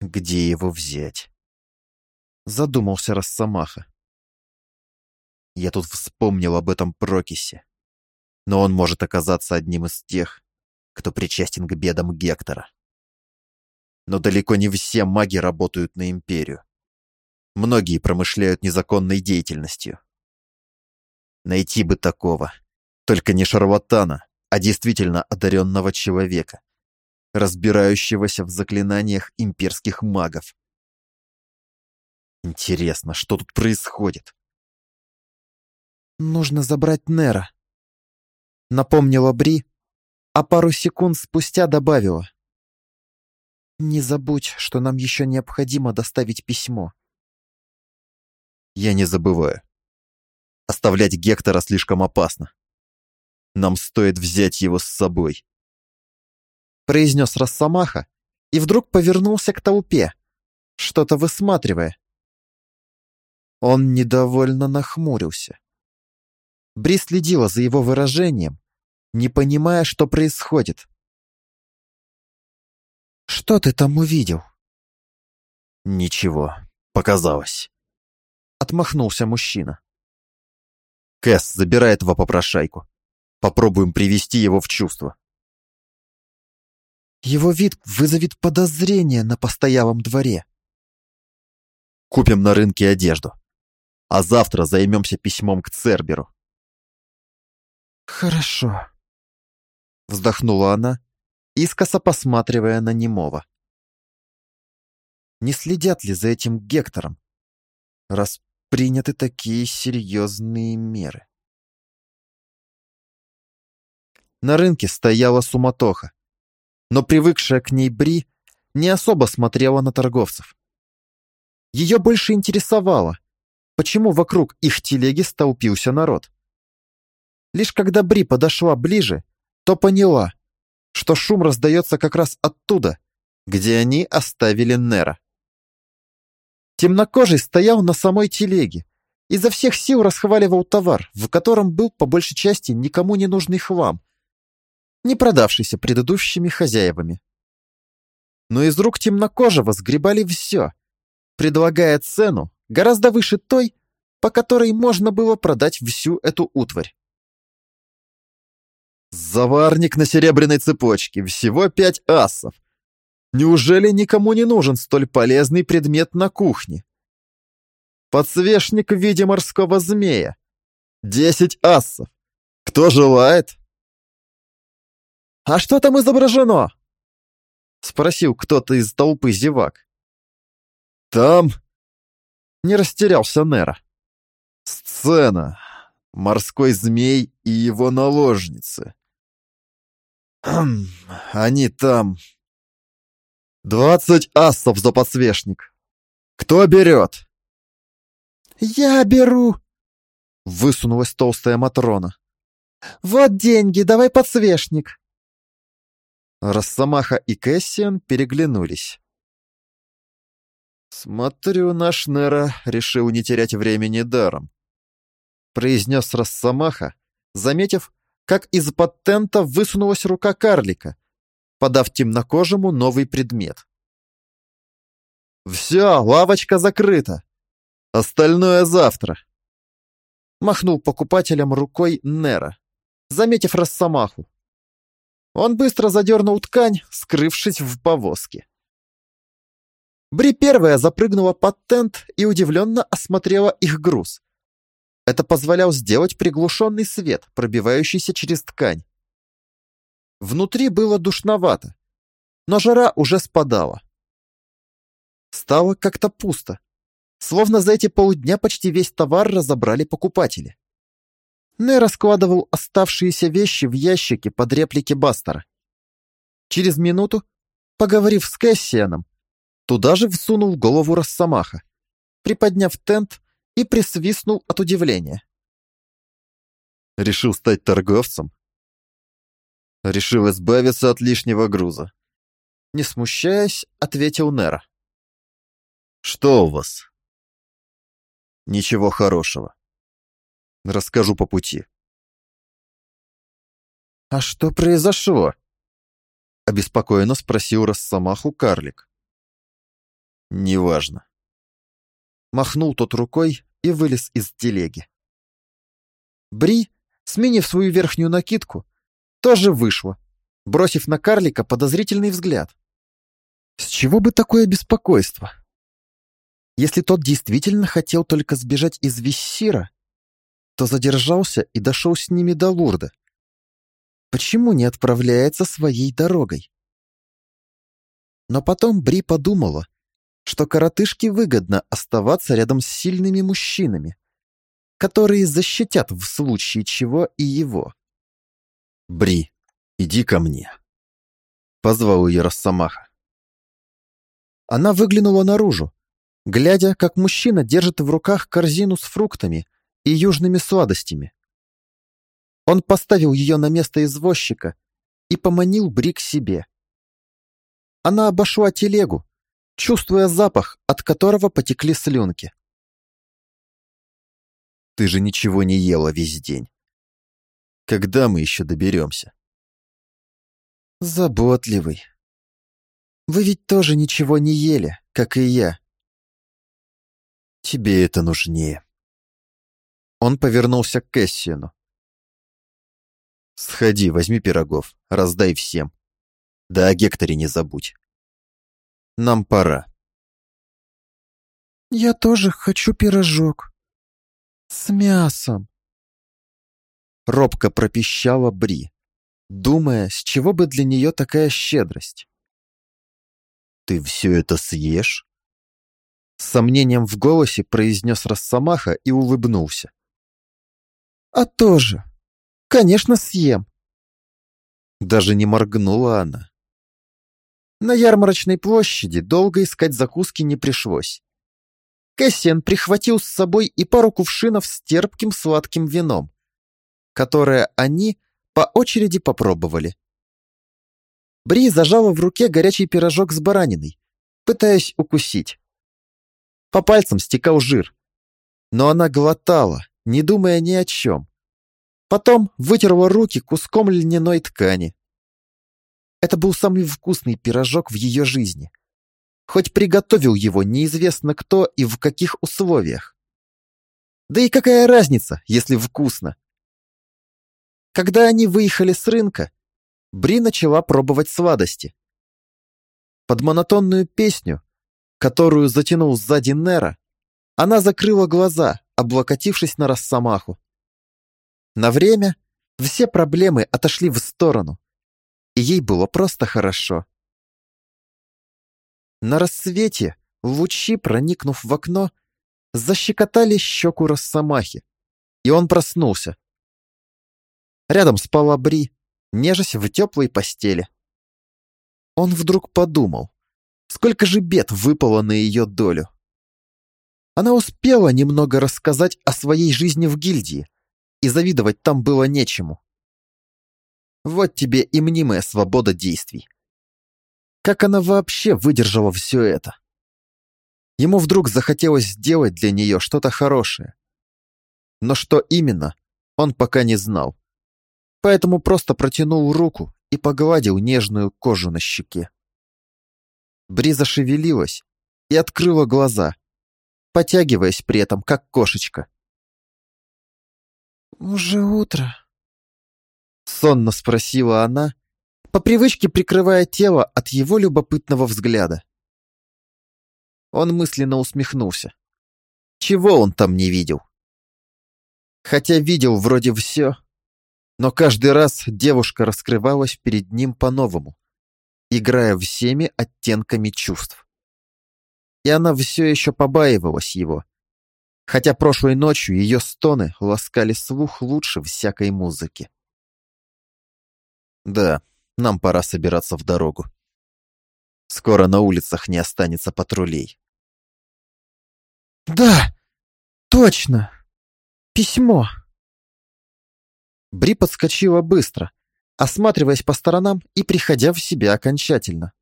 Где его взять? Задумался Росомаха. Я тут вспомнил об этом Прокисе. Но он может оказаться одним из тех, кто причастен к бедам Гектора. Но далеко не все маги работают на Империю. Многие промышляют незаконной деятельностью. Найти бы такого, только не шарлатана, а действительно одаренного человека, разбирающегося в заклинаниях имперских магов. Интересно, что тут происходит? Нужно забрать Нера. Напомнила Бри, а пару секунд спустя добавила. Не забудь, что нам еще необходимо доставить письмо. Я не забываю. Оставлять Гектора слишком опасно. Нам стоит взять его с собой. Произнес Росомаха и вдруг повернулся к толпе, что-то высматривая. Он недовольно нахмурился. Бри следила за его выражением, не понимая, что происходит. «Что ты там увидел?» «Ничего, показалось», — отмахнулся мужчина. «Кэс, забирай этого попрошайку. Попробуем привести его в чувство». Его вид вызовет подозрение на постоялом дворе. Купим на рынке одежду. А завтра займемся письмом к Церберу. Хорошо. Вздохнула она, искоса посматривая на немого. Не следят ли за этим Гектором, раз приняты такие серьезные меры? На рынке стояла суматоха, но привыкшая к ней Бри не особо смотрела на торговцев. Ее больше интересовало, почему вокруг их телеги столпился народ. Лишь когда Бри подошла ближе, то поняла, что шум раздается как раз оттуда, где они оставили Нера. Темнокожий стоял на самой телеге, изо всех сил расхваливал товар, в котором был по большей части никому не нужный хлам, не продавшийся предыдущими хозяевами. Но из рук темнокожего сгребали все, предлагая цену гораздо выше той, по которой можно было продать всю эту утварь. Заварник на серебряной цепочке, всего пять асов. Неужели никому не нужен столь полезный предмет на кухне? Подсвечник в виде морского змея. Десять асов. Кто желает? «А что там изображено?» Спросил кто-то из толпы зевак. «Там...» Не растерялся Нера. «Сцена. Морской змей и его наложницы. Они там. Двадцать ассов за подсвечник. Кто берет?» «Я беру!» Высунулась толстая Матрона. «Вот деньги, давай подсвечник!» Росомаха и Кэссиан переглянулись. «Смотрю, наш Нера решил не терять времени даром», произнес Росомаха, заметив, как из патента высунулась рука карлика, подав темнокожему новый предмет. «Все, лавочка закрыта. Остальное завтра», махнул покупателям рукой Нера, заметив Росомаху. Он быстро задернул ткань, скрывшись в повозке. Бри первая запрыгнула под тент и удивленно осмотрела их груз. Это позволял сделать приглушенный свет, пробивающийся через ткань. Внутри было душновато, но жара уже спадала. Стало как-то пусто, словно за эти полдня почти весь товар разобрали покупатели. Нэй раскладывал оставшиеся вещи в ящике под реплики Бастера. Через минуту, поговорив с Кэссианом, туда же всунул голову Росомаха, приподняв тент и присвистнул от удивления. Решил стать торговцем? Решил избавиться от лишнего груза. Не смущаясь, ответил Нера. Что у вас? Ничего хорошего. Расскажу по пути. А что произошло? Обеспокоенно спросил Росомаху карлик. Неважно. Махнул тот рукой и вылез из телеги. Бри, сменив свою верхнюю накидку, тоже вышла, бросив на карлика подозрительный взгляд. С чего бы такое беспокойство? Если тот действительно хотел только сбежать из Виссира, то задержался и дошел с ними до Лурда. Почему не отправляется своей дорогой? Но потом Бри подумала, что коротышке выгодно оставаться рядом с сильными мужчинами, которые защитят в случае чего и его. «Бри, иди ко мне», — позвал ее Росомаха. Она выглянула наружу, глядя, как мужчина держит в руках корзину с фруктами и южными сладостями. Он поставил ее на место извозчика и поманил Бри к себе. Она обошла телегу, чувствуя запах, от которого потекли слюнки. «Ты же ничего не ела весь день. Когда мы еще доберемся?» «Заботливый. Вы ведь тоже ничего не ели, как и я». «Тебе это нужнее». Он повернулся к Кэссину. Сходи, возьми пирогов, раздай всем. Да о Гекторе не забудь. Нам пора. Я тоже хочу пирожок. С мясом. Робко пропищала Бри, думая, с чего бы для нее такая щедрость. Ты все это съешь? С сомнением в голосе произнес Росомаха и улыбнулся. А тоже. Конечно, съем. Даже не моргнула она. На ярмарочной площади долго искать закуски не пришлось. Кэссиан прихватил с собой и пару кувшинов с терпким сладким вином, которое они по очереди попробовали. Бри зажала в руке горячий пирожок с бараниной, пытаясь укусить. По пальцам стекал жир, но она глотала, не думая ни о чем. Потом вытерла руки куском льняной ткани. Это был самый вкусный пирожок в ее жизни. Хоть приготовил его неизвестно кто и в каких условиях. Да и какая разница, если вкусно? Когда они выехали с рынка, Бри начала пробовать сладости. Под монотонную песню, которую затянул сзади Нера, она закрыла глаза, облокотившись на Росомаху. На время все проблемы отошли в сторону, и ей было просто хорошо. На рассвете лучи, проникнув в окно, защекотали щеку Росомахи, и он проснулся. Рядом спала Бри, нежась в теплой постели. Он вдруг подумал, сколько же бед выпало на ее долю. Она успела немного рассказать о своей жизни в гильдии, и завидовать там было нечему. Вот тебе и мнимая свобода действий. Как она вообще выдержала все это? Ему вдруг захотелось сделать для нее что-то хорошее. Но что именно, он пока не знал. Поэтому просто протянул руку и погладил нежную кожу на щеке. Бриза шевелилась и открыла глаза, потягиваясь при этом, как кошечка. «Уже утро?» Сонно спросила она, по привычке прикрывая тело от его любопытного взгляда. Он мысленно усмехнулся. Чего он там не видел? Хотя видел вроде все, но каждый раз девушка раскрывалась перед ним по-новому, играя всеми оттенками чувств. И она все еще побаивалась его, хотя прошлой ночью ее стоны ласкали слух лучше всякой музыки. Да, нам пора собираться в дорогу. Скоро на улицах не останется патрулей. Да, точно. Письмо. Бри подскочила быстро, осматриваясь по сторонам и приходя в себя окончательно.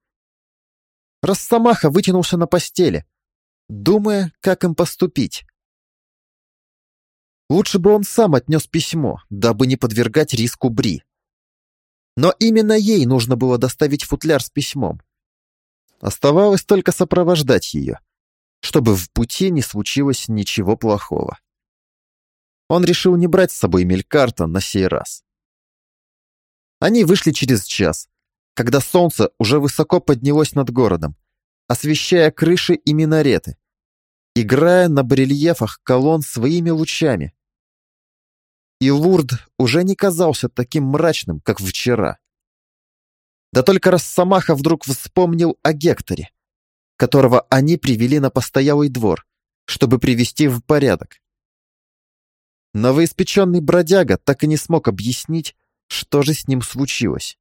Росомаха вытянулся на постели, думая, как им поступить. Лучше бы он сам отнес письмо, дабы не подвергать риску Бри. Но именно ей нужно было доставить футляр с письмом. Оставалось только сопровождать ее, чтобы в пути не случилось ничего плохого. Он решил не брать с собой Мелькарта на сей раз. Они вышли через час, когда солнце уже высоко поднялось над городом, освещая крыши и минареты, играя на барельефах колонн своими лучами. И Лурд уже не казался таким мрачным, как вчера. Да только Росомаха вдруг вспомнил о Гекторе, которого они привели на постоялый двор, чтобы привести в порядок. Новоиспеченный бродяга так и не смог объяснить, что же с ним случилось.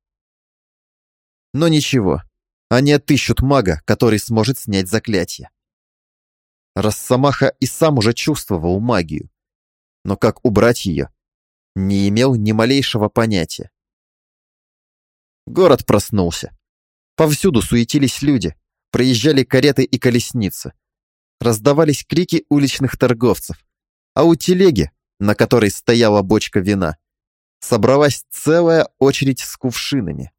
Но ничего, они отыщут мага, который сможет снять заклятие. Росомаха и сам уже чувствовал магию, но как убрать ее, не имел ни малейшего понятия. Город проснулся. Повсюду суетились люди, проезжали кареты и колесницы. Раздавались крики уличных торговцев. А у телеги, на которой стояла бочка вина, собралась целая очередь с кувшинами.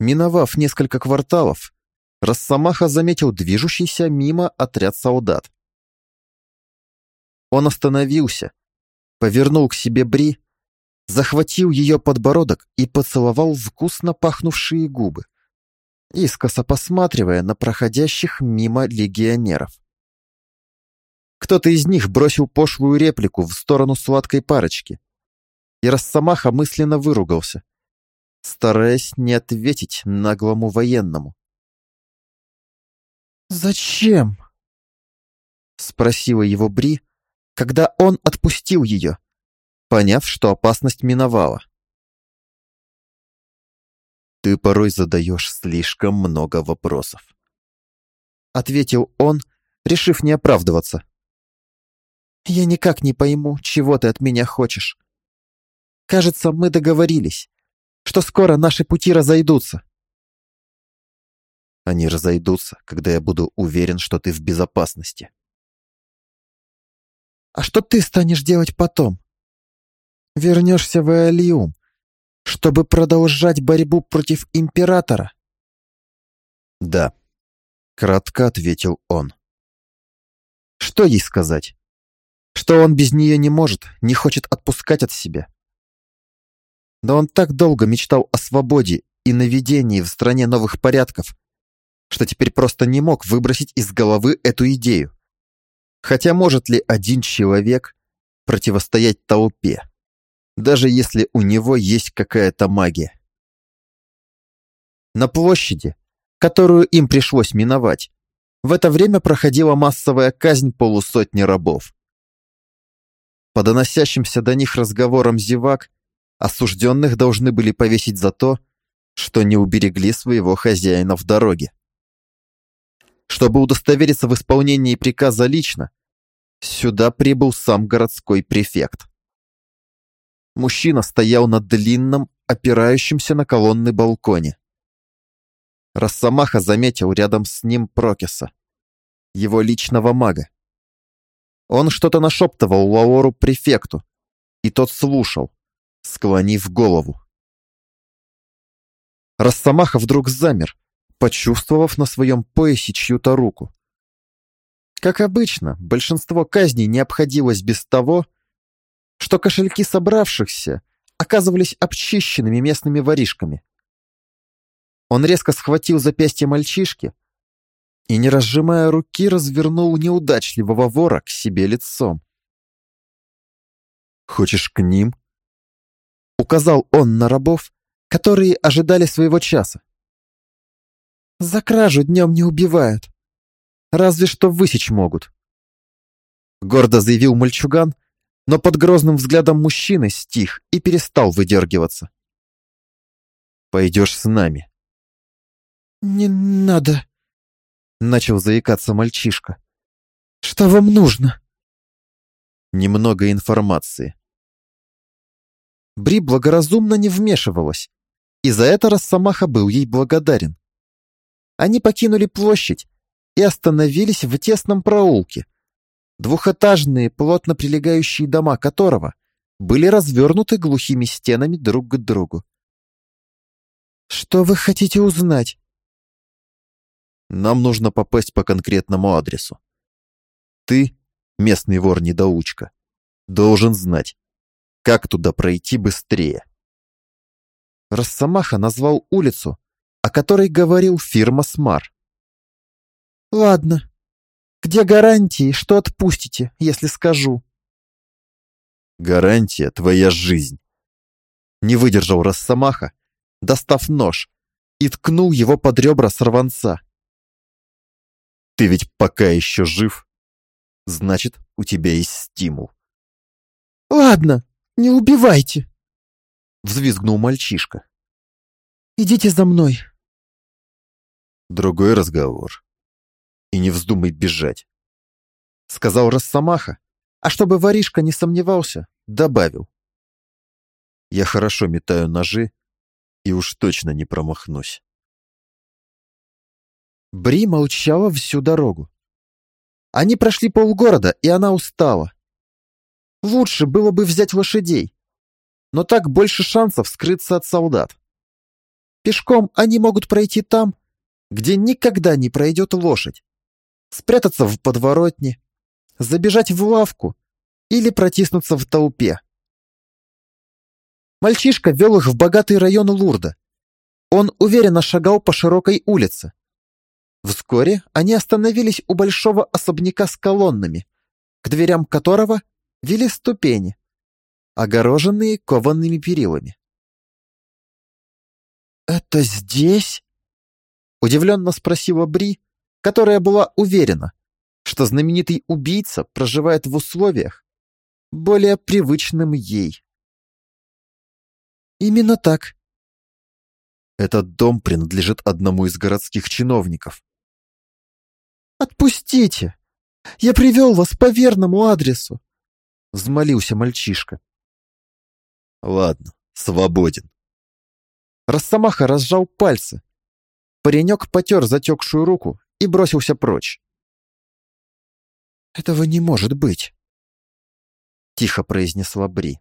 Миновав несколько кварталов, Росомаха заметил движущийся мимо отряд солдат. Он остановился, повернул к себе Бри, захватил ее подбородок и поцеловал вкусно пахнувшие губы, искоса посматривая на проходящих мимо легионеров. Кто-то из них бросил пошлую реплику в сторону сладкой парочки, и Росомаха мысленно выругался, стараясь не ответить наглому военному. «Зачем?» — спросила его Бри, когда он отпустил ее, поняв, что опасность миновала. «Ты порой задаешь слишком много вопросов», — ответил он, решив не оправдываться. «Я никак не пойму, чего ты от меня хочешь. Кажется, мы договорились, что скоро наши пути разойдутся». «Они разойдутся, когда я буду уверен, что ты в безопасности», а что ты станешь делать потом? Вернешься в Элиум, чтобы продолжать борьбу против Императора?» «Да», — кратко ответил он. «Что ей сказать? Что он без нее не может, не хочет отпускать от себя?» Да он так долго мечтал о свободе и наведении в стране новых порядков, что теперь просто не мог выбросить из головы эту идею. Хотя может ли один человек противостоять толпе, даже если у него есть какая-то магия? На площади, которую им пришлось миновать, в это время проходила массовая казнь полусотни рабов. По доносящимся до них разговорам зевак, осужденных должны были повесить за то, что не уберегли своего хозяина в дороге. Чтобы удостовериться в исполнении приказа лично, сюда прибыл сам городской префект. Мужчина стоял на длинном, опирающемся на колонны балконе. Росомаха заметил рядом с ним Прокиса, его личного мага. Он что-то нашептывал Лаору префекту, и тот слушал, склонив голову. Росомаха вдруг замер, почувствовав на своем поясе чью-то руку. Как обычно, большинство казней не обходилось без того, что кошельки собравшихся оказывались обчищенными местными воришками. Он резко схватил запястье мальчишки и, не разжимая руки, развернул неудачливого вора к себе лицом. «Хочешь к ним?» Указал он на рабов, которые ожидали своего часа. За кражу днем не убивают. Разве что высечь могут. Гордо заявил мальчуган, но под грозным взглядом мужчины стих и перестал выдергиваться. «Пойдешь с нами». «Не надо», — начал заикаться мальчишка. «Что вам нужно?» «Немного информации». Бри благоразумно не вмешивалась, и за это Росомаха был ей благодарен. Они покинули площадь и остановились в тесном проулке, двухэтажные плотно прилегающие дома которого были развернуты глухими стенами друг к другу. «Что вы хотите узнать?» «Нам нужно попасть по конкретному адресу. Ты, местный вор-недоучка, должен знать, как туда пройти быстрее». Росомаха назвал улицу, о которой говорил фирма «Смар». «Ладно. Где гарантии, что отпустите, если скажу?» «Гарантия — твоя жизнь». Не выдержал Росомаха, достав нож, и ткнул его под ребра сорванца. «Ты ведь пока еще жив. Значит, у тебя есть стимул». «Ладно, не убивайте!» Взвизгнул мальчишка. «Идите за мной!» Другой разговор. И не вздумай бежать. Сказал Росомаха, а чтобы воришка не сомневался, добавил. Я хорошо метаю ножи и уж точно не промахнусь. Бри молчала всю дорогу. Они прошли полгорода, и она устала. Лучше было бы взять лошадей, но так больше шансов скрыться от солдат. Пешком они могут пройти там, где никогда не пройдет лошадь, спрятаться в подворотне, забежать в лавку или протиснуться в толпе. Мальчишка вел их в богатый район Лурда. Он уверенно шагал по широкой улице. Вскоре они остановились у большого особняка с колоннами, к дверям которого вели ступени, огороженные коваными перилами. «Это здесь?» — удивленно спросила Бри, которая была уверена, что знаменитый убийца проживает в условиях, более привычным ей. Именно так. Этот дом принадлежит одному из городских чиновников. Отпустите! Я привел вас по верному адресу, взмолился мальчишка. Ладно, свободен. Росомаха разжал пальцы. Паренек потер затекшую руку и бросился прочь. «Этого не может быть», — тихо произнесла Бри.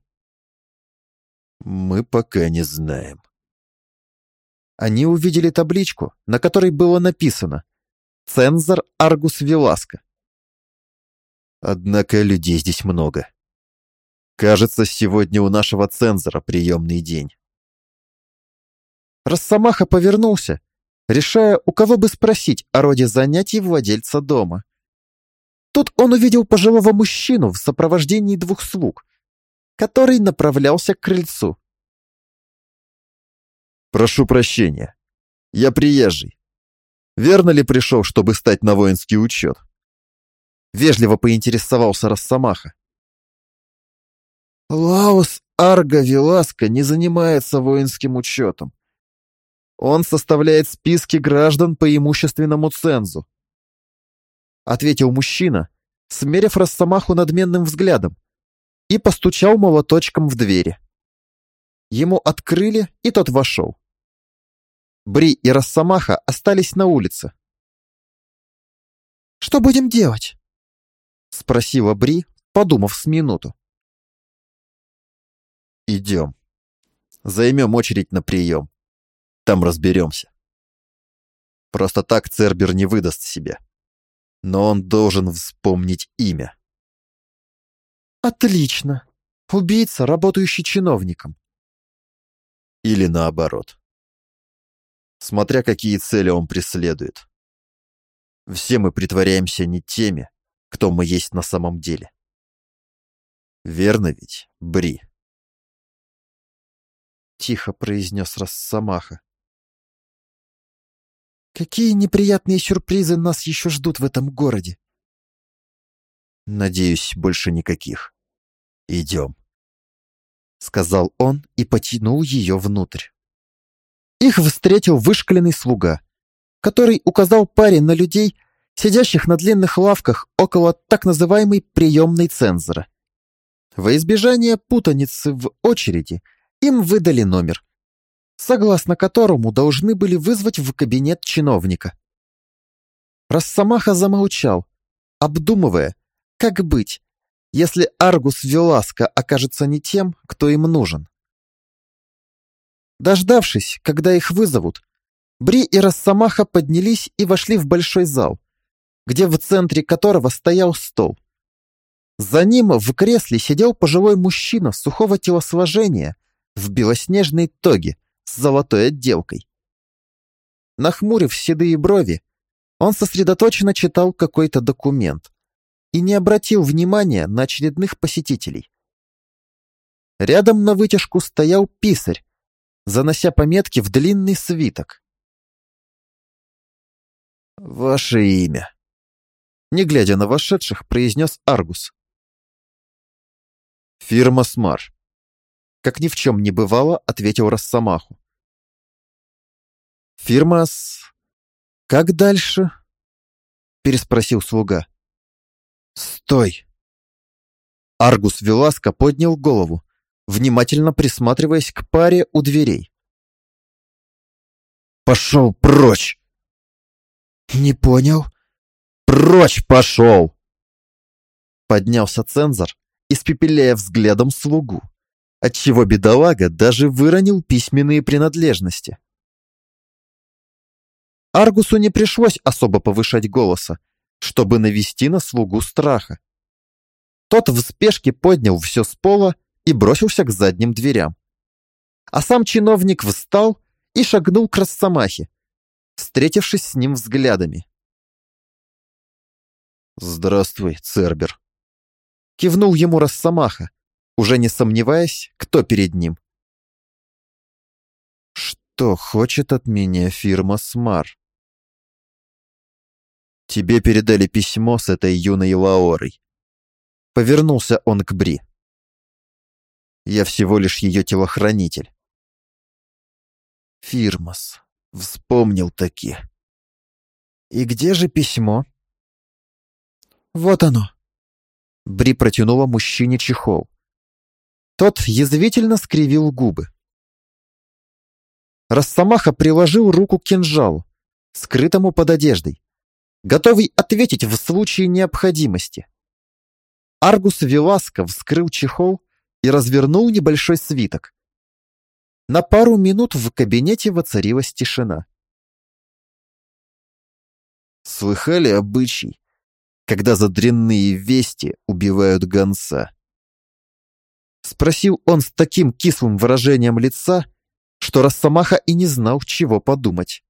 Мы пока не знаем. Они увидели табличку, на которой было написано «Цензор Аргус Веласко». Однако людей здесь много. Кажется, сегодня у нашего цензора приемный день. Росомаха повернулся, решая, у кого бы спросить о роде занятий владельца дома. Тут он увидел пожилого мужчину в сопровождении двух слуг, который направлялся к крыльцу. «Прошу прощения. Я приезжий. Верно ли пришел, чтобы стать на воинский учет?» Вежливо поинтересовался Росомаха. Лаус Арго Веласко не занимается воинским учетом. Он составляет списки граждан по имущественному цензу. Ответил мужчина, смерив Росомаху надменным взглядом, и постучал молоточком в двери. Ему открыли, и тот вошел. Бри и Росомаха остались на улице. «Что будем делать?» — спросила Бри, подумав с минуту. «Идем. Займем очередь на прием. Там разберемся. Просто так Цербер не выдаст себя. Но он должен вспомнить имя. Отлично. Убийца, работающий чиновником. Или наоборот. Смотря какие цели он преследует. Все мы притворяемся не теми, кто мы есть на самом деле. Верно ведь, Бри? Тихо произнес Росомаха. Какие неприятные сюрпризы нас еще ждут в этом городе? Надеюсь, больше никаких. «Идем», — сказал он и потянул ее внутрь. Их встретил вышкаленный слуга, который указал паре на людей, сидящих на длинных лавках около так называемой приемной цензора. Во избежание путаницы в очереди им выдали номер, согласно которому должны были вызвать в кабинет чиновника. Росомаха замолчал, обдумывая, как быть, если Аргус Веласко окажется не тем, кто им нужен. Дождавшись, когда их вызовут, Бри и Росомаха поднялись и вошли в большой зал, где в центре которого стоял стол. За ним в кресле сидел пожилой мужчина сухого телосложения в белоснежной тоге с золотой отделкой. Нахмурив седые брови, он сосредоточенно читал какой-то документ и не обратил внимания на очередных посетителей. Рядом на вытяжку стоял писарь, занося пометки в длинный свиток. «Ваше имя», — не глядя на вошедших, произнес Аргус. «Фирма Смар», — как ни в чем не бывало, ответил Росомаху. «Фирма с... как дальше?» — переспросил слуга. «Стой!» Аргус Веласко поднял голову, внимательно присматриваясь к паре у дверей. «Пошел прочь!» «Не понял?» «Прочь пошел!» Поднялся цензор, испепеляя взглядом слугу, отчего бедолага даже выронил письменные принадлежности. Аргусу не пришлось особо повышать голоса, чтобы навести на слугу страха. Тот в спешке поднял все с пола и бросился к задним дверям. А сам чиновник встал и шагнул к Росомахе, встретившись с ним взглядами. «Здравствуй, Цербер!» Кивнул ему Росомаха, уже не сомневаясь, кто перед ним. «Что хочет от меня фирма Смар?» «Тебе передали письмо с этой юной Лаорой». Повернулся он к Бри. «Я всего лишь ее телохранитель». «Фирмас», Вспомнил таки. И где же письмо? Вот оно. Бри протянула мужчине чехол. Тот язвительно скривил губы. Росомаха приложил руку к кинжалу, скрытому под одеждой, готовый ответить в случае необходимости. Аргус Веласко вскрыл чехол и развернул небольшой свиток. На пару минут в кабинете воцарилась тишина. Слыхали обычай, когда за дрянные вести убивают гонца? Спросил он с таким кислым выражением лица, что Росомаха и не знал, чего подумать.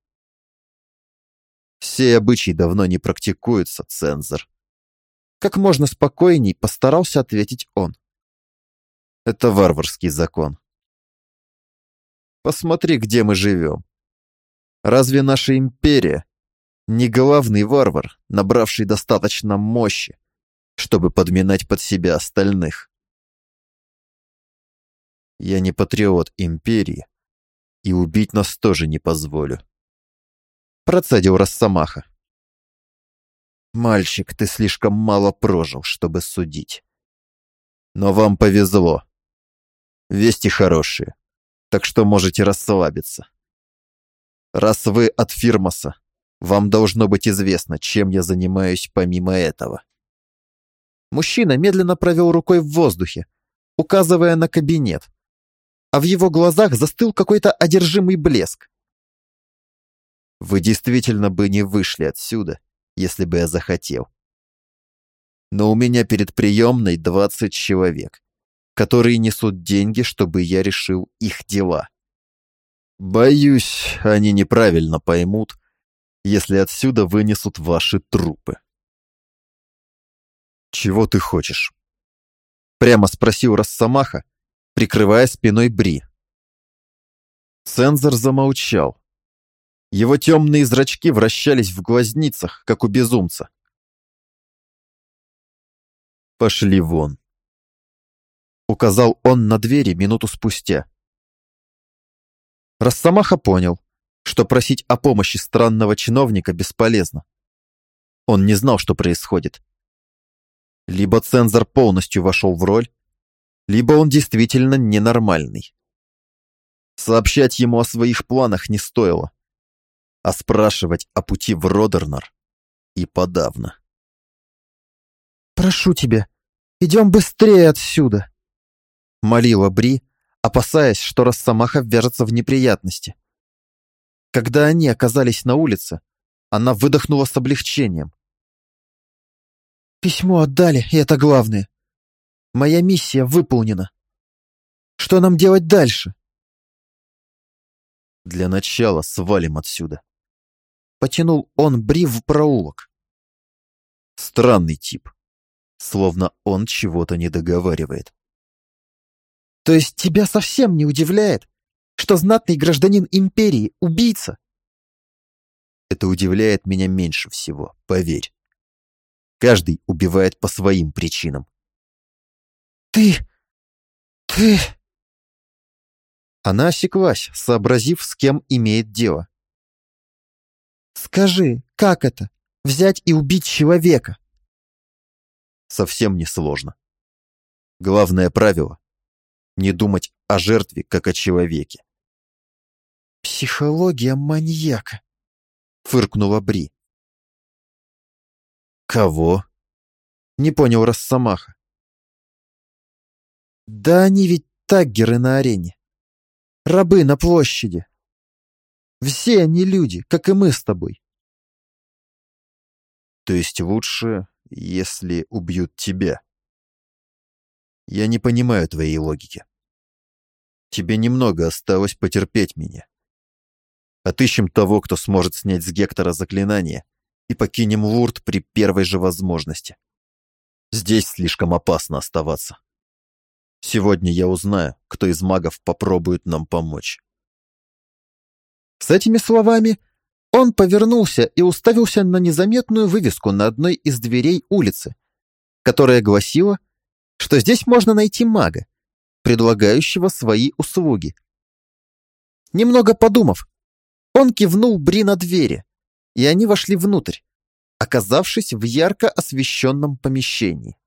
Все обычаи давно не практикуются, цензор. Как можно спокойней постарался ответить он. Это варварский закон. Посмотри, где мы живем. Разве наша империя не главный варвар, набравший достаточно мощи, чтобы подминать под себя остальных? Я не патриот империи, и убить нас тоже не позволю. Процедил Росомаха. Мальчик, ты слишком мало прожил, чтобы судить. Но вам повезло. Вести хорошие так что можете расслабиться. Раз вы от Фирмоса, вам должно быть известно, чем я занимаюсь помимо этого. Мужчина медленно провел рукой в воздухе, указывая на кабинет, а в его глазах застыл какой-то одержимый блеск. Вы действительно бы не вышли отсюда, если бы я захотел. Но у меня перед приемной 20 человек, которые несут деньги, чтобы я решил их дела. Боюсь, они неправильно поймут, если отсюда вынесут ваши трупы. «Чего ты хочешь?» Прямо спросил Росомаха, прикрывая спиной Бри. Цензор замолчал. Его темные зрачки вращались в глазницах, как у безумца. «Пошли вон», Указал он на двери минуту спустя. Росомаха понял, что просить о помощи странного чиновника бесполезно. Он не знал, что происходит. Либо цензор полностью вошел в роль, либо он действительно ненормальный. Сообщать ему о своих планах не стоило, а спрашивать о пути в Родернар и подавно. «Прошу тебя, идем быстрее отсюда!» Молила Бри, опасаясь, что Росомаха ввяжется в неприятности. Когда они оказались на улице, она выдохнула с облегчением. «Письмо отдали, и это главное. Моя миссия выполнена. Что нам делать дальше?» «Для начала свалим отсюда», — потянул он Бри в проулок. Странный тип. Словно он чего-то не договаривает. То есть тебя совсем не удивляет, что знатный гражданин империи — убийца? Это удивляет меня меньше всего, поверь. Каждый убивает по своим причинам. Ты... ты... Она осеклась, сообразив, с кем имеет дело. «Скажи, как это? Взять и убить человека?» Совсем не сложно. Главное правило — не думать о жертве, как о человеке. «Психология маньяка», — фыркнула Бри. «Кого?» — не понял Росомаха. «Да они ведь таггеры на арене. Рабы на площади. Все они люди, как и мы с тобой. То есть лучше, если убьют тебя? Я не понимаю твоей логики. Тебе немного осталось потерпеть меня. Отыщем того, кто сможет снять с Гектора заклинание, и покинем Лурд при первой же возможности. Здесь слишком опасно оставаться. Сегодня я узнаю, кто из магов попробует нам помочь. С этими словами он повернулся и уставился на незаметную вывеску на одной из дверей улицы, которая гласила, что здесь можно найти мага, предлагающего свои услуги. Немного подумав, он кивнул Бри на двери, и они вошли внутрь, оказавшись в ярко освещенном помещении.